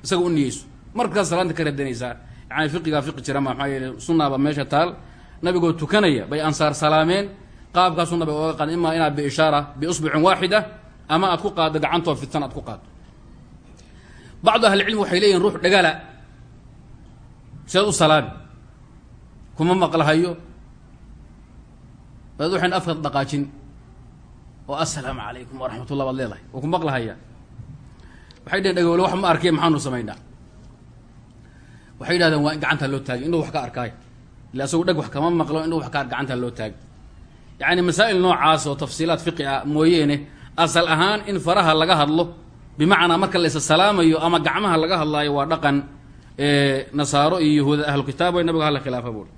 isagoo u niyeyso. Markaas salaanta ka radanaysaa yani fiqigaa fiqi jira ma maxaa yeele sunnaaba meesha taal nabigoo tukanaya bay ansaar salaameen qaabkaasuu nabiga oga qaada imaa inaad biishaara biusbucin waaxida ama aad ku qaaddo gacantoo fidsan aad ku qaaddo bacdu ahlicilmi waxay leeyihiin ruux dhagala seed u salaami kuma maqlahayo. Baad waxayn afkaad dhaqaajin. Oo assalaamu calaykum waraxmat ullah baad leedahay. Oo ku maqlahaya. Waxay dheheen dhagoole wax ma arkay maxaanu samaynaa waxay yidhahdeen waa in gacantaa loo taagay inuu wax ka arkaay. Illa asagu dheg wax kama maqlo inuu wax ka gacantaa loo taagay. Yacni masaa'il noocaas oo tafsiilaad fiqi ah mooyeene asal ahaan in faraha laga hadlo bimacnaa marka la salaamayo ama gacmaha laga hadlaayo waa dhaqan nasaaro iyo yahuuda ahlu kitaab way nabiga hala khilaafa buuri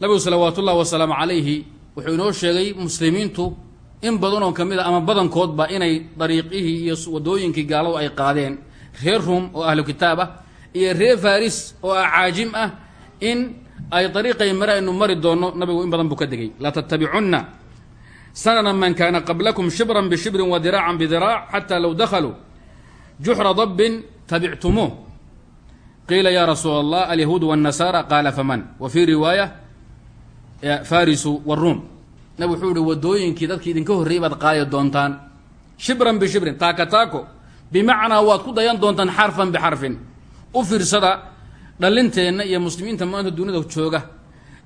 nabigu salawaat wasalaamu calayhi wuxuu inoo sheegay muslimiintu in badan oo ka mid a ama badankoodba inay dariiqihii iyo wadooyinkii gaaladu ay qaadeen. Reer ruom oo ahlu kitaab ah iyo reer faris oo acaajim ah in ay dariiqay mare aynu mari doono nabigu in badan buu ka degay. La tattabicunna sanana man kaana qablakum shibran bishibrin wa diraacan bidiraac xataa low dakhaluu juxra dabbin tabictumuuh qiila ya rasuul allah alyahuud wاnnasaara qaala faman wa fii riwaaya farisu wاruum nabig wuxuu ihi wadooyinkii dadkii idinka horreeyay baad qaadi doontaan shibran bishibrin taaka taako bimacnaa waad ku dayan doontaan xarfan bixarfin u fiirsada dhalinteenna iyo muslimiinta maanta dunida jooga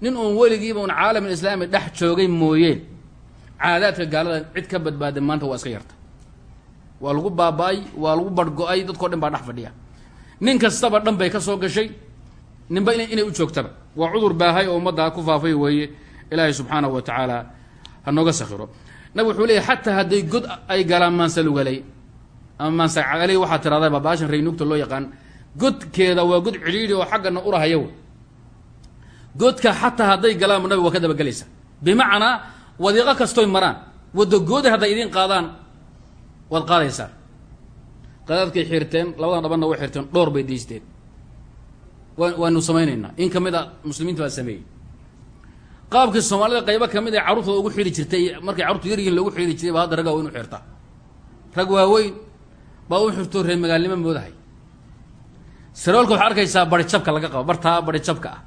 nin uun weligiiba un caalam islaami dhex joogay mooyeen caadaadka gaalada cid ka badbaaday maanta waa iska yarta. Waa lagu baaba-ay waa lagu barhgo-ay dadkao dhan baa dhex fadhiya. Nin kastaba dhan bay ka soo gashay ninba inay u joogtaba. Waa cudur baahay oo ummadda ku faafay weeye. Ilaahay subxaanahu wa tacaala ha nooga sakhiro. Nabig wuxuu leeyahy xataa hadday god ay galaan maansalugalay ama maansagaley waxaa tirahdaba baashan raynugta loo yaqaan godkeeda waa god cidhiidhi oo xaggana urahaya wey godka xataa hadday galaan nabig waa ka dabagelaysa. Bimacnaa wadiiqo kastoy maraan wadagooda hadday idiin qaadaan waad qaadaysaa. Qadaadkay xirteen labadan dhabanna way xirteen dhowr bay daysteen wa waanu samaynaynaa. In ka mid a muslimiinta baa sameeyey. Qaabkii soomaalida qaybo ka mid ee carruurtooda ugu xiri jirtay markay carruurtu yaryihiin loogu xiri jiray ba hadda ragga inu xirta rag waaweyn baa u xirtoo reer magaalnimo moodahay. Saroolka waxaa arkaysaa bari jabka laga qabo bartaa bari jabka ah.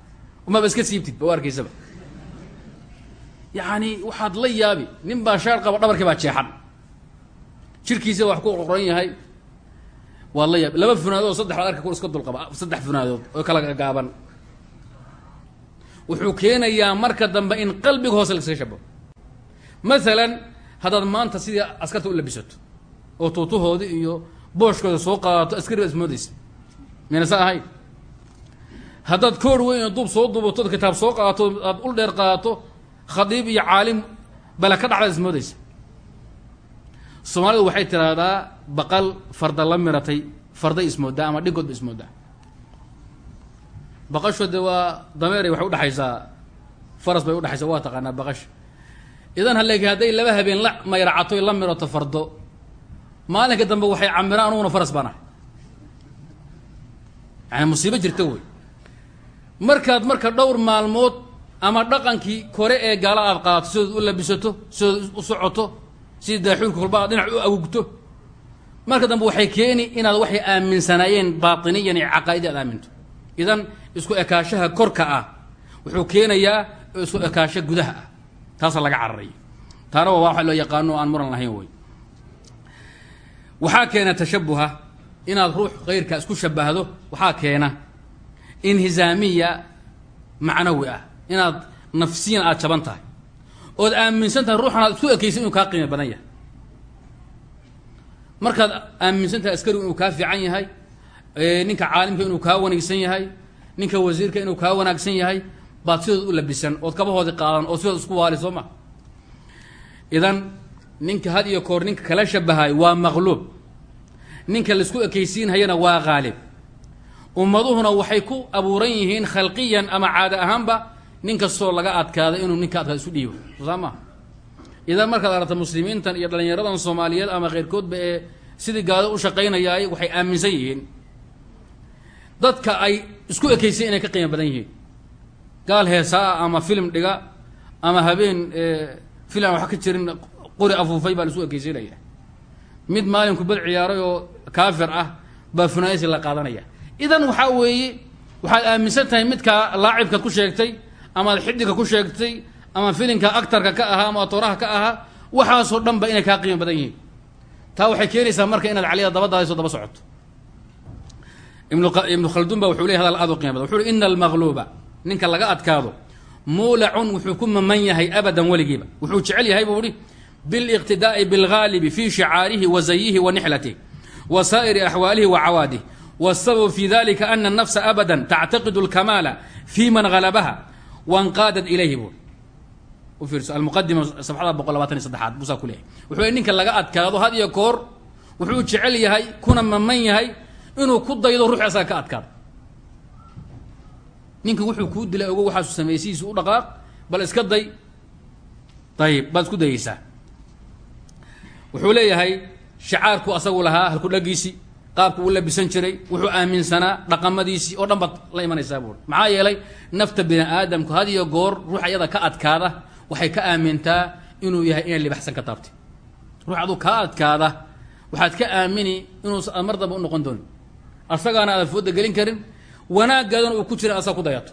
Umaba iska siibtid ba u arkaysaba yacani waxaad la yaabi nin baa shaar qaba dhabarkii baa jeexan. Jirkiisa wax ku qoran yahay waad la yaabi. Laba funaadood saddex baad arka ku iska dulqaba saddex funaadood oo kala gaaban. Wuxuu keenayaa marka dambe in qalbiga hoose laskaga shabo maalan haddaad maanta sidii askarta u labisato oo tuutuhoodii iyo booshkooda soo qaadato askari baad ismoodaysa mayna sa ahayn haddaad koor weyn duub soo duubatood kitaab soo qaadato aad ul dheer qaadato khadiib iyo caalim bala ka dhacdaad ismoodaysa soomaalidu waxay tiraahdaa baqal farda la miratay farday ismoodaa ama dhigood ba ismoodaa baqasho de waa dameeray waxay udhexaysaa faras bay udhexaysaa waa taqaanaa baqasha idan haleeki hadday laba habeen la mayracatoy la mirato fardo maalinka dambe waxay camiraan anuguna faras baan ahay yani musiibo jirta wey markaad marka dhowr maalmood ama dhaqankii kore ee gaala aad qaadato sidood u labisato sidood u socoto sidii daaxuulka kolba dhinac u awugto. Marka dambe waxay keeni inaad waxay aaminsanaayeen baatiniyan iyo caqaa'idi aad aaminto. Idan isku ekaashaha korka ah wuxuu keenayaa isku ekaasho gudaha ah. Taasa laga cararaya. Taana waa waxa loo yaqaano aan muran lahayn wey waxaa keena tashabuha inaad ruux keyrka isku shabahdo waxaa keena inhizaamiya macnawi ah inaad nafsiyan aada jaban tahay. Ood aaminsan tahay ruuxan aad isku ekaysa inuu kaa qiimo badan yahay. Markaad aaminsan tahay askarigu inuu kaa fiican yahay ninka caalimka inuu kaa wanaagsan yahay ninka wasiirka inuu kaa wanaagsan yahay baad sidood u labisan ood kabahoodi qaadan oo sidood isku waali soo ma. Idan ninka had iyo koor ninka kala shabahay waa maqluub. Ninka la isku ekaysiinhayana waa qaalib. Ummaduhuna waxay ku abuuran yihiin khalqiyan ama caada ahaanba nin kastoo laga adkaada inuu ninka adkaada isu dhiibo soo saa maha idan markaad aragta muslimiintan iyo dhallinyaradan soomaaliyeed ama keyrkoodba ee sidii gaado u shaqaynayaay waxay aaminsan yihiin. Dadka ay isku ekaysan inay ka qiimo badan yihiin. Gaal heesaa ama filim dhiga ama habeen filim wax ka jirin qori afuufay baa la isu ekaysanaya mid maalinku bad ciyaaray oo kaafir ah baa funaayasi la qaadanaya. Idan waxaa weeye waxaad aaminsan tahay midkaa laacibkaad ku sheegtay amaad xidiga ku sheegtay ama filinka actarka ka ahaa ama atooraha ka ahaa waxaasoo dhanba inay kaa qiimo badan yihiin. Taa waxay keenaysaa marka inaad caliyada dabadaadayso daba socoto. Ibnu khaldun ba wuxuu ley hadal aad u qiimo badan. Wuxu uhi ina almaqluuba ninka laga adkaado muulacun wuxuu ku maman yahay abadan weligiiba. Wuxuu jecel yahay buu ihi biliqtidaa'i bilgaalibi fii shicaarihi wa zayihi wa nixlatih wa saa'iri axwaalihi wa cawaadih wasababu fi dalika ana nafsa abada tactaqidu alkamaala fii man halabaha wanqaadat ilayhi buu u fiirso. Almuqadima sabxada boqol labaatan iyo saddexaad buusaa ku leeyahay. Wuxuu ninka laga adkaado had iyo koor wuxuu jecel yahay kuna maman yahay inuu ku daydo ruux asaga ka adkaado. Ninka wuxuu kuu dilay ogo waxaasu samaysihiisa u dhaqaaq bal iska day. Ayib baad isku dayeysaa wuxuu leeyahay shacaarku asagu lahaa halku dhagiisi qaabku uu labisan jiray wuxuu aaminsanaa dhaqamadiisii oo dhan la imanaysaa buuri maxaa yeelay nafta bini aadamku had iyo goor ruux ayada ka adkaada waxay ka aamintaa inuu yahay inay libaxsan ka taabtay ruux aduu kaa adkaada waxaad ka aamini inuu mar damba u noqon doonin. Asagaana aada fooda gelin karin wanaagaaduna uu ku jira asaga ku dayato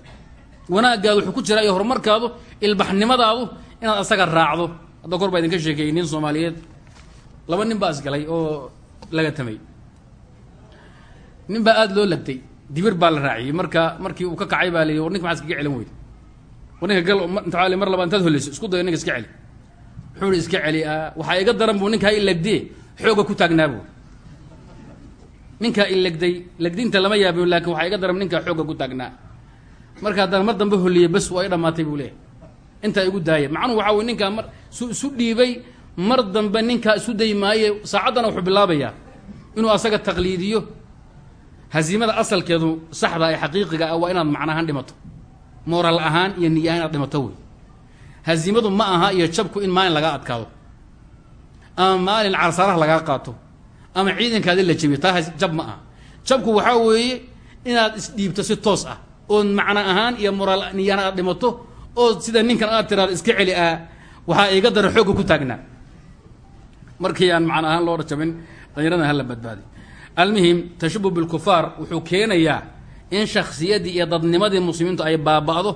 wanaagaadu wuxuu ku jiraa iyo horumarkaadu ilbaxnimadaadu inaad asaga raacdo. Hadda kor baa idinka sheekeeyey nin soomaaliyeed. Laba nin baa isgalay oo laga tamay nin baa aada loo lagtay dibir baa la raaciyey marka markii uu ka kacay baa la yidhi war ninka maxaa iskaga celin weyda war ninka gal intaa mar laba intaad holleyso isku dayo ninka iska celi. Wuxuu ihi iska celi a waxaa iga daran buu ninkaa i lagdee xooga ku taagnaa buu. Ninkaa i lagday lagdinta lama yaabin laakin waxaa iga daran ninkaa xoogga ku taagnaa marka haddana mar dambe holliyey bas waa i dhamaatay buu leeyahy intaa igu daaya macnuhu waxaa wey ninkaa mar su isu dhiibay mar dambe ninkaa isu day maaye saacaddana wuxuu bilaabayaa inuu asaga taqliidiyo haziimada asalkeedu saxda ee xaqiiqiga ah waa inaad macnahaan dhimato. Moral ahaan iyo niy ahaan inaad dhimato wey. Haziimadu ma aha iyo jabku in maalin lagaa adkaado. Ama maalin carsaaraha lagaa qaato. Ama ciidankaadi la jebiyo taa jab ma aha. Jabku waxaa weeye inaad isdhiibto si toos ah. Ood macno ahaan iyo moral niyahaan aad dhimato oo sida ninkan aad tiraado iska celi ah waxaa iga dara xoogga ku taagnaa markii aan macno ahaan loo jabin dhalinyarada hala badbaadi almuhim tashabuh bilkufaar wuxuu keenayaa in shaksiyaddii iyo dadnimadii muslimiintu ay baaba'do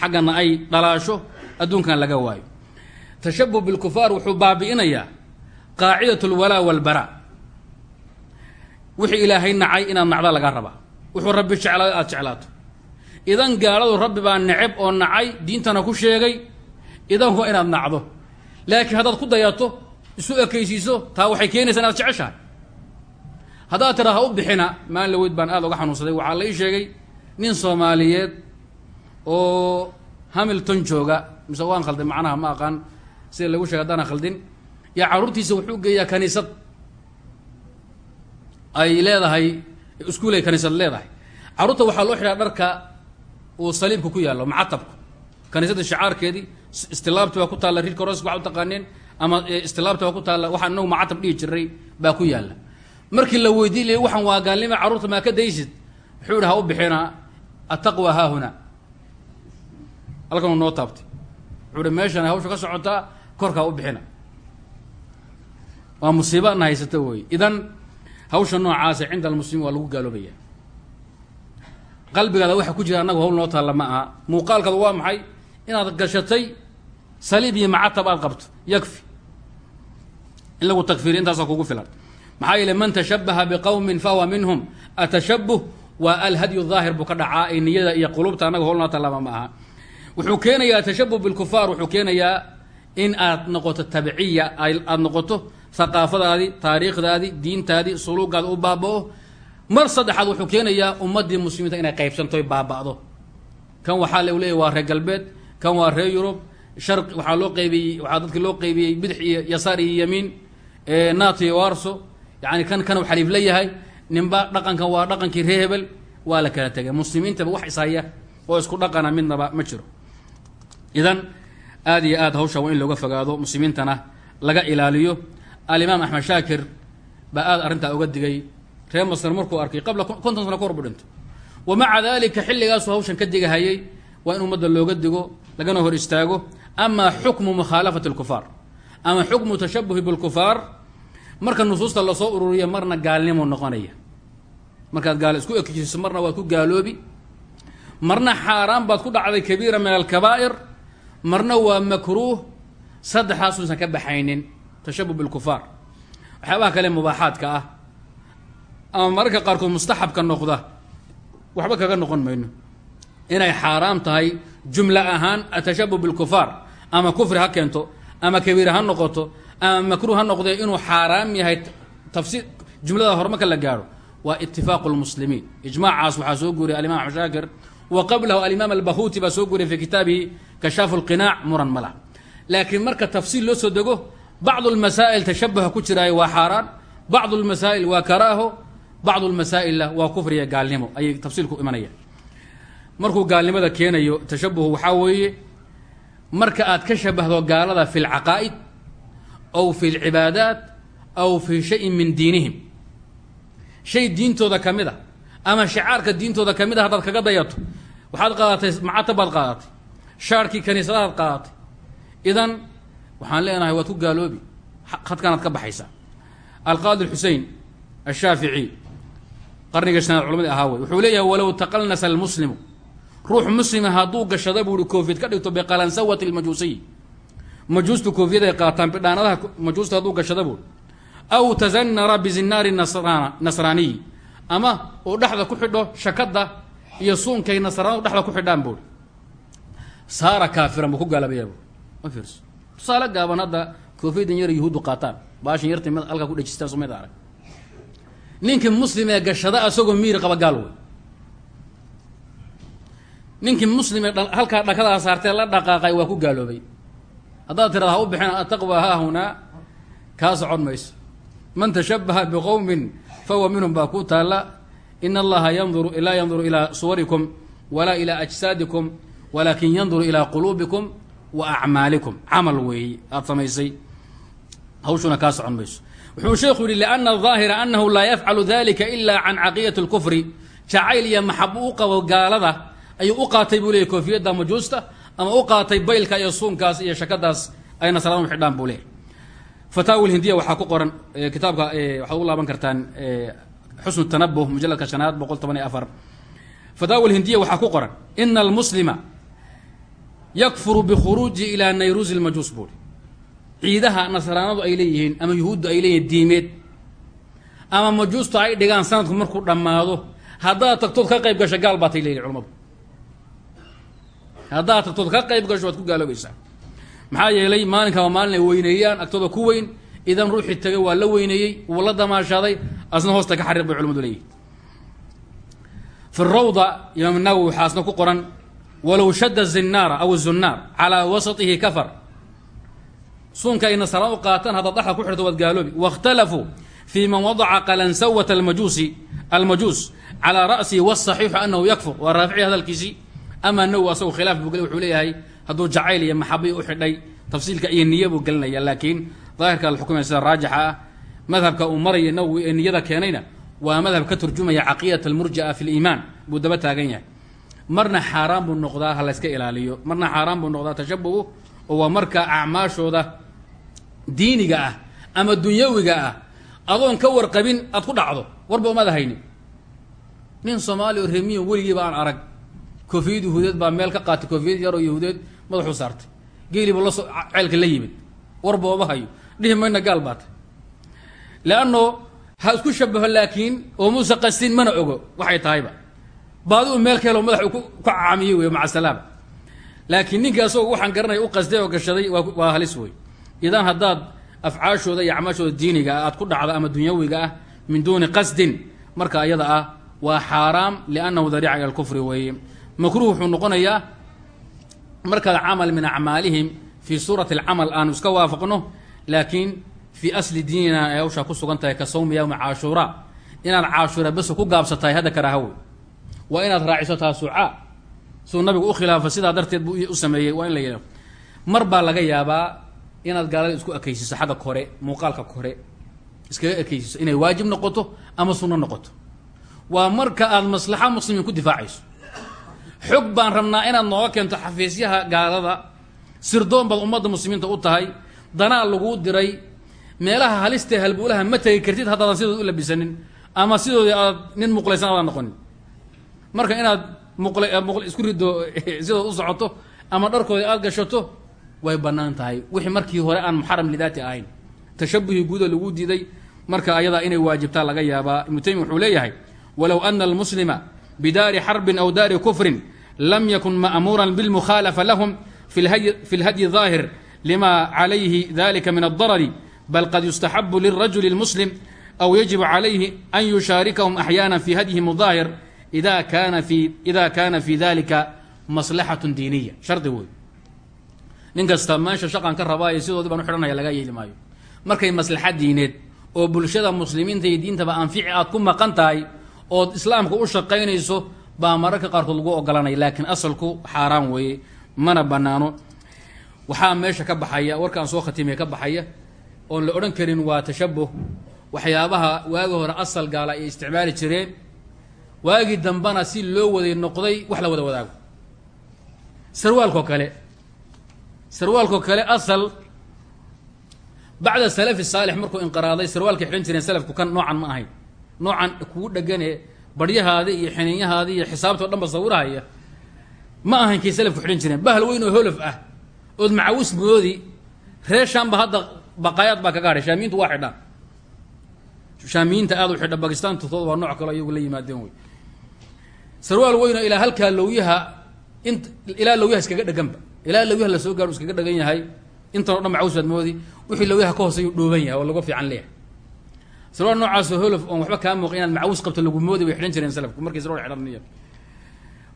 xaggana ay dhalaasho adduunkan laga waayo. Tashabuh bilkufaar wuxuu baabi'inayaa qaacidat lwalaa walbaraa wixii ilaahay nacay inaad nacda laga rabaa wuxuu rabbi jeclaayo aad jeclaato. Idan gaaladu rabbi baa neceb oo nacay diintana ku sheegay idan waa inaad nacdo. Laakiin haddaad ku dayato isu ekaysiiso taa waxay keenaysaa inaad jeceshahay haddaad tiraa ha u bixina maalin laweyd baan aada uga xanuunsaday. Waxaa la ii sheegay nin soomaaliyeed oo hamilton jooga. Mise waan khalday macnaha ma aqaan. Sida lagu sheegay haddaana khaldin? Yaa carruurtiisa wuxuu geeyaa kaniisad. Ay leedahay iskuul ay kaniisad leedahay. Carruurta waxaa loo xidhaa dharka uu saliibka ku yaallo macatabku kaniisadda shicaarkeedii istilaabti baa ku taalla rirka roska waxa u taqaaneen ama istilaabti baa ku taalla waxaan inagu macatab dhihi jiray baa ku yaalla markii la weydiin lay waxaan waa gaalnima carruurta maa ka daysid. Wuxuu ihi ha u bixina attaqwa haahuna halkanuu noo taabtay. Wuxuu ihi meeshan hawsha ka socotaa korka ha u bixina. Waa musiiba na haysata wey idan hawsha noocaasa cinda almuslimiin waa lagu gaaloobaya qalbigaada waxa ku jira annagu hawl noo taalla ma aha. Muuqaalkaadu waa maxay? Inaad gashatay saliib iyo macatab aad qabto. Yakfi. In lagu takfiiriy intaasaa kugu filan maxaa yeele man tashabaha biqowmin fahuwa minhum. Atashabuh waa alhadyu daahir buu ka dhacaa ee niyada iyo qulubta annaga howl noo tallaama ma wuxuu keenayaa tashabuh bilkufaar wuxuu keenayaa in aad noqoto tabciya aada noqoto haqaafadaadii taariikhdaadii diintaadii suluugaada u baaba'o. Mar saddexaad wuxuu keenayaa ummaddii muslimiinta inay qaybsanto baaba'do. Kan waxaa la leeyahy waa reer galbeed kan waa reer yurub. Shar waxaa loo qaybiyey waxaa dadki loo qaybiyey bidix iyo yasaar iyo yamiin iyo warso yani kan kan xaliif la yahay ninba dhaqankan waa dhaqankii reer hebel waa la kala tegay. Muslimiintaba wax ishaya oo isku dhaqana midnaba ma jiro. Idan aada iyo aad hawsha waa in looga fogaado muslimiintana laga ilaaliyo. Alimaam axmed shaakir baa aad arrintaa uga digay. Reer masr markuu arkay qabla konton sano ka hor bu dhintay. Wa maca dalika xilligaasu hawshan ka digahayay waa in ummadda looga digo lagana hor istaago. Ama xukmu mukhaalafati اlkufaar ama xukmu tashabuhi bilkufaar marka nusuusta la soo ururiya marna gaalnimo noqonaya. Markaad gaal isku ekjiso marna waad ku gaaloobi. Marna xaaraan baad ku dhacday kabiira min alkabaa'ir. Marna waa makruuh. Saddexdaasuusan ka baxaynin. Tashabuh bilkufaar. Waxyaabaha kale mubaaxaadka ah. Ama mararka qaarkood mustaxabka noqda. Waxba kaga noqon mayno. Inay xaaraam tahay jumla ahaan atashabuh bilkufaar. Ama kufri ha keento ama kabiira ha noqoto ama makruuh ha noqdee inuu xaaraam yahay tafsiir jumlada hore marka la gaadho waa itifaaqu lmuslimiin ijmaacaas waxaa soo guuriyay alimam axmed shaakir wa qablahu alimaam albahuuti baa soo guuriyay fi kitaabihi kashaafu lqinaac muran ma laakiin marka tafsiil loo soo dego bacdu lmasaa'il tashabuha ku jiraayo waa xaaraan bacdu lmasaa'il waa karaaho bacdu lmasaa'illa waa kufriya gaalnimo ayay tafsiilku imanayaan. Markuu gaalnimada keenayo tashabuhu waxaa weeye marka aad ka shabahdo gaalada fi lcaqaa'id aw fi lcibaadaat aw fi shayin min diinihim shay diintooda ka mid a ama shicaarka diintooda ka mid a haddaad kaga dayato waxaad qaadatay macata baad qaadatay shaarkii kaniisadahaad qaadatay idan waxaan leenahay waad ku gaaloobi khadkanaad ka baxaysaa alqaadi xusein ashaafici qarniga shanaad culamadi ahaa wey wuxuu leeyahay walow taqalnasa almuslimu ruux muslima hadduu gashada buu hi ka dhigto biqalansawati lmajuusiy majuustu koofiyad ay qaataan bidhaanadaha majuusta hadduu gashada buui aw tazanara bizinaari nasraan nasraaniyi. Ama uu dhexda ku xidho shakada iyo suunkay nasraanadu dhexda ku xidhaan buui saara kaafiran buu ku gaalabayaa bu ma fiirso. Tusaale gaaban hadda koofiyaddan yar yuhuuddu qaataan. Baashan yarta mid halkaa ku dhejistaan soo arag. Ninkii muslim ee gashada asagoo miiri qaba gaal wey ninkii muslim ee halkaa dhakadaa saartee la dhaqaaqay waa ku gaaloobay haddaad tirada ha u bixin ataqwa haahunaa kaa socon mayso. Man tashabaha biqowmin fahuwa minhum baa ku taalla. In allaha yanduru laa yanduru ilaa suwarikum walaa ilaa ajsaadikum walaakin yanduru ilaa quluubikum wa acmaalikum. Camal weeye aada samaysay. Hawshuna kaa socon mayso. Wuxuu sheekhu yihi liana ahaahira anahu laa yafcalu dalika ila can caqidati اlkufri jacayl iyo maxab u qabo gaalada ayuu u qaatay buu leeyay koofiyadda majuusta ama u qaatay baylka iyo suunkaas iyo shakadaas ay nasraanu xidhaan buu leeyahy fataawi hindiya waxaa ku qoran kitaabka waxaad ugu laaban kartaan xusnu tanabuh mujaladka shanaad boqol toban iyo afar. Fataawi hindiya waxaa ku qoran ina almuslima yakfuru bikhuruuji ilaa nayruusi lmajuus buuri ciidaha nasraanadu ay leeyihiin ama yuhuuddu ay leeyihiin diimeed ama majuustu ay dhigaan sanadku markuu dhammaado haddaad tagtood ka qayb gasho gaal baatay leeyihiin culamadu haddaad tagtood ka qayb gasho waad ku gaaloobaysaa. Maxaa yeelay maalinkaa maalin ay weyneeyaan agtooda ku weyn. Idan ruuxii tagay waa la weyneeyey wuu la damaashaaday asna hoosta ka xariiq bay culamadu leeyihiin fi rawda imaam nawowi waxaa asna ku qoran walow shadda zinnaara aw zunnaar calaa wasatihi kafar. Suunka ay nasaraan u qaataan haddaad dhaxda ku xirto waad gaaloobi. Waاkhtalafuu fii man wadaca qalansawata almajuusi almajuus calaa ra'sihi wasaxiixu anahu yakfur. Waa raafici hadalkiisii ama nawowi asagu khilaaf buu gel wuxuu leeyahay hadduu jacayl iyo maxabai u xidhay tafsiilka iyo niya buu gelinaya laakiin daahirka la xukumaya sida raajixa ah madhabka uu maraya nawowi ee niyada keenayna waa madhab ka turjumaya caqiidat almurji'a fi liimaan buu daba taagan yahay. Marna xaaraan buu noqdaa ha layska ilaaliyo. Marna xaaraan buu noqdaa tashabuhu oo waa marka acmaashooda diiniga ah ama dunyawiga ah adoon ka warqabin aad ku dhacdo. Warba umaada haynin nin soomaali oo remiyo weligiiba aan arag koofiyad yahuudeed baa meel ka qaatay koofiyad yaroo yahuudeed madaxuu saartay. Geeliibu la soo ceelka la yimid. Warba oma hayo. Dhihi mayna gaal baatay leanno ha isku shabaho laakiin oo muusa qastin mana ogo waxay tahayba. Baadi meel ka helo madax uu ku caamiyey wey maca salaama laakiin ninkii asagoo waxaan garanaya u qastay oo gashaday waa halis wey idan haddaad afcaashooda iyo acmaashooda diiniga ah aad ku dhacdo ama dunyawiga ah min duuni qasdin marka ayada ah waa xaaraam liannahu dariica ila lkufri weeye makruuh wuxuu noqonayaa markaad camal min acmaalihim fii suurati alcamal aanu iska waafaqno laakiin fii asli diinina ay hawshaa ku sugan tahay ka sawmi yawma caashuuraa inaad caashuura bes ku gaabsatahay hadda karaahawe waa inaad raaciso taasucaa siduu nabigu u khilaafa sidaa darteed buu u sameeyey waa in la yidhahdo mar baa laga yaabaa inaad gaalada isku ekaysiso xagga kore muuqaalka kore. Iskaga ekaysiiso inay waajib noqoto ama sunno noqoto. Waa marka aada maslaxa muslimiin ku difaacayso xog baan rabnaa inaad nooga keento xafiisyaha gaalada. Sirdoon baad ummadda muslimiinta u tahay. Danaa laguu diray. Meelaha halistee halbuulaha ma tegi kartid haddaadan sidood u labisanin. Ama sidoodii aad nin muqlaysan aadaan noqonin. Marka inaad muqla muql isku riddo sidood u socoto ama dharkoodii aad gashato way bannaan tahay. Wixii markii hore aan muxaram lidaati ahayn. Tashabuhii guuda lagu diiday. Marka ayadaa inay waajibtaa laga yaabaa. Ibnu taymiya wuxuu leeyahay walow ana almuslima bidaari xarbin aw daari kufrin lam yakun ma'muuran bilmukhaalafa lahum fi lhadyi daahir lima calayhi dalika min aldarari bal qad yustaxabu lilrajuli اlmuslim aw yajibu calayhi an yushaarikahum axyaana fi hadyihim daahir ida kana fi ida kana fi dalika maslaxat diiniya shardi wey nin kasta meesha shaqan ka rabaayo sidoodii baan u xidhanaya laga yeeli maayo markay maslaxa diineed oo bulshada muslimiinta iyo diintaba anfici aad ku maqan tahay ood islaamka u shaqaynayso baa mararka qaarkood lagu ogolanaya laakiin asalku xaaraan weeye mana banaano waxaa meesha ka baxaya warkaan soo khatimaya ka baxaya oon la odhan karin waa tashabuh waxyaabaha waagi hore asal gaala ay isticmaali jireen waagii dambana si loo waday noqday wax la wada wadaago. Sarwaalkoo kale sarwaalkoo kale asal bacda salafi saalix markuu inqiraaday sarwaalkay xidhan jireen salafku kan noocan ma ahayn. Noocan kugu dhegane baryahaadi iyo xiniinyahaadi iyo xisaabtao dhan ba sawirahaya. Ma ahayn kay salafku xidhan jireen bahal weyn oo holof ah ood macawis moodi reeshaanba hadda baqaayaad baa kaga hadhay shaamiyiintu waa xidhaan. Shaamiyiinta aad u xidha bakistan tutooda waa nooc kalo iyagu la yimaadeen wey sarwaal weyn ilaa halkaa lowyaha int ilaa lowyaha iskaga dheganba ilaa lowyaha la soo gaaro iskaga dhegan yahay intan o dhan macawis baad moodi. Wixii lowyaha ka hooseeyu dhooban yahay oo laga fiican leeyahay sarwaal noocaasoo holof oon waxba kaa muuqin inaad macawis qabto lagu moodi bay xidhan jireen salafku. Markay sarwaal xidhanaya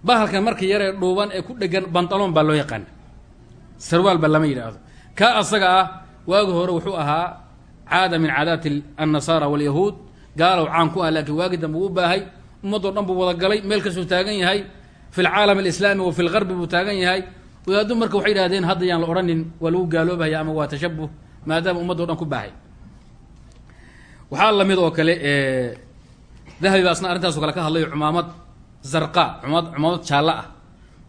bahalkan markii yaree dhuuban ee ku dhegan bantaloon baa loo yaqaana sarwaal ba lama yidhaahdo. Kaa asaga ah waagi hore wuxuu ahaa caada min caadaati annasaara walyahuud gaalow caan ku ah laakiin waagi dambe uu baahay. Ummadoo dhan buu wada galay meel kastuu taagan yahay. Fi lcaalam alislaami wa fi lgarbi buu taagan yahay. Wadaadu marka waxay yidhahdeen hadda yaan la odhanin waa lagu gaaloobahaya ama waa tashabuh maadaama ummaddo dhan ku baahay waxaa la mid oo kale dahabi baa asna arrintaaso kale ka hadlayo cumaamad zarqa umaad cumaamad jaallo ah.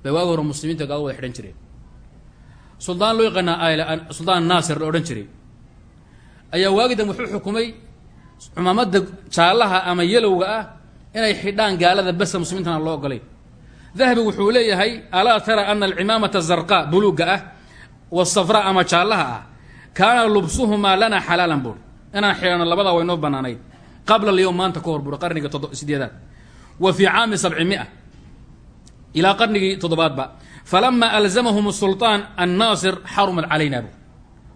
Bay waagi hore muslimiinta gaalo wada xidhan jireen. Suldaan loo yaqaanaa suldaan naasir la odhan jiray. Ayaa waagi dambe wuxuu xukumay cumaamadda jaallaha ama yelowga ah inay xidhaan gaalada besa muslimiintana loo ogolay. Dahabi wuxuu leeyahay alaa tara ana alcimaamata zarqa buluuga ah wasafra ama jaallaha ah. Kaana lubsuhumaa lana xalaalan buuri inaan xidhano labadaa way noo banaanayd qabla alyowm maanta ka hor buuri qarniga todo sideedaad wa fii caami sabcimia ilaa qarnigii toddobaadba falama alzamahum sulطaan annaasir xarumat calayna bu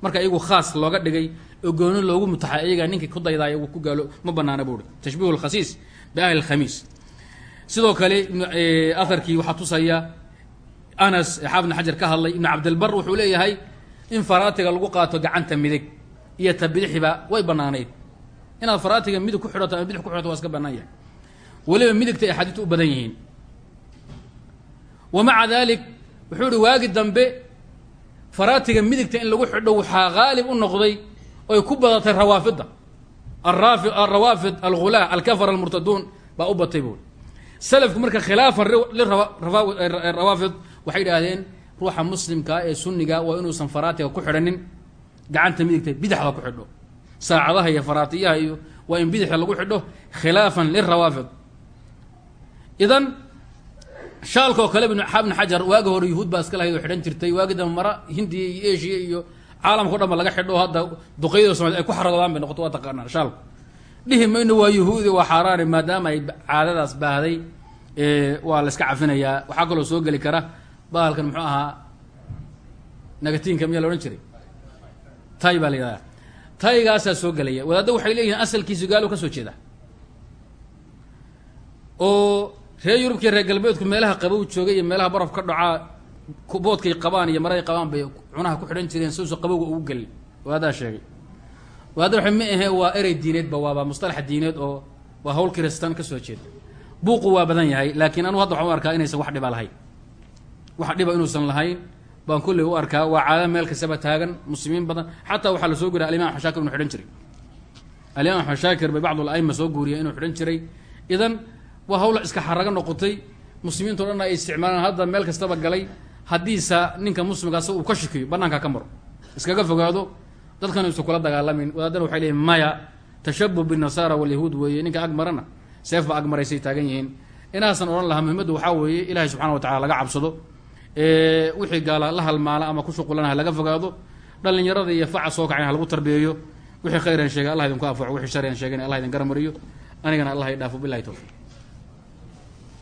marka iyagu khaas looga dhigay oo gooni loogu mutaxa iyaga ninkii ku daydaaya uu ku gaalo ma banaana buuri tashbiih اlkhasiis biahli اlkhamiis sidoo kale aharkii waxaa tusaya anas xaafid bn xajar ka hadlay ibn cabdilbar wuxuu leeyahay in faraatiga lagu qaato gacanta midig iyo ta bidixiba way banaanayd inaad faraatiga midig ku xidhato ama bidix ku xidhato waa iska banaan yahay. Weliba midigta ay axaadiitu u badan yihiin. Wa maca wuxuu ihi waagi dambe faraatiga midigta in lagu xidho waxaa haalib u noqday oy ku badatay rawaafidda. Araafi alrawaafid algulaa alkafar almurtaduun baa u batay buuri salafku marka khilaafan lirawaafid waxay idhaahdeen ruuxa muslimkaa ee sunniga waa inuusan faraatiga ku xidhanin gacanta midigta bidixda ku xidho. Saacadaha iyo faraatiyaha iyo waa in bidixda lagu xidho khilaafan lirawaafid idan shaalka oo kale xaabn xajar waagi hore yuhuud baa iska lahayd oo xidhan jirtay waagi dambe mara hindiya iyo eshiya iyo caalamkao dhan ba laga xidho hadda duqeyada somalia ay ku xaragodaan bay noqoto waa taqaanaan shaalku. Dhihi mayno waa yuhuudi waa xaaraani maadaama ay caadadaas baahday waa la iska cafinayaa. Waxaa kaloo soo geli kara bahalkan muxuu ahaa nagatiinka miyaa la odhan jiray tay baa la yidhahdaa. Taygaasaa soo gelaya. Wadaadda waxay leeyihiin asalkiisu gaalo ka soo jeeda. Oo reer yurubkii reer galbeedku meelaha qabow joogay iyo meelaha baraf ka dhacaa boodkay qabaan iyo maray qabaan bay cunaha ku xidhan jireen siuusa qabowga ugu gelin. Wadaaddaa sheegay. Wadaadda waxay ma ahee waa erey diineedba waaba mustalaxa diineed oo waa hawl kiristan ka soo jeeda. Buuqu waa badan yahay laakiin anugu hadda waxaan u arkaa inaysan wax dhiba lahayn. Wax dhiba inuusan lahayn baan kolley u arkaa waa caada meel kastaba taagan muslimiin badan. Xataa waxaa la soo guriya alimaam xashaakir inu xidhan jiray. Alimaam axmed bay bacdu alaima soo guuriya inuu xidhan jiray. Idan waa hawla iska xarago noqotay. Muslimiinto dhan ay isticmaalaan hadda meel kastaba galay. Haddiisa ninka muslimkaas uu ka shikiyo banaanka ka maro. Iskaga fogaado dadkan isu kula dagaalamin. Wadaadana waxay leeyihiin maya tashabuh binasara walyahuud weeye ninka ag marana. Seef ba ag maraysay taagan yihiin. Inaasan odhan lahaa muhimaddu waxaa weeye ilahay subxana wa tacala laga cabsado wixii gaala la halmaala ama ku shuqulana ha laga fogaado dhalinyarada iyo faca soo kacan ha lagu tarbiyeeyo. Wixii khayran sheegay allah idinku anfaco wixii sharyan sheegana allah idin garamariyo anigana allah i dhaafo bilahi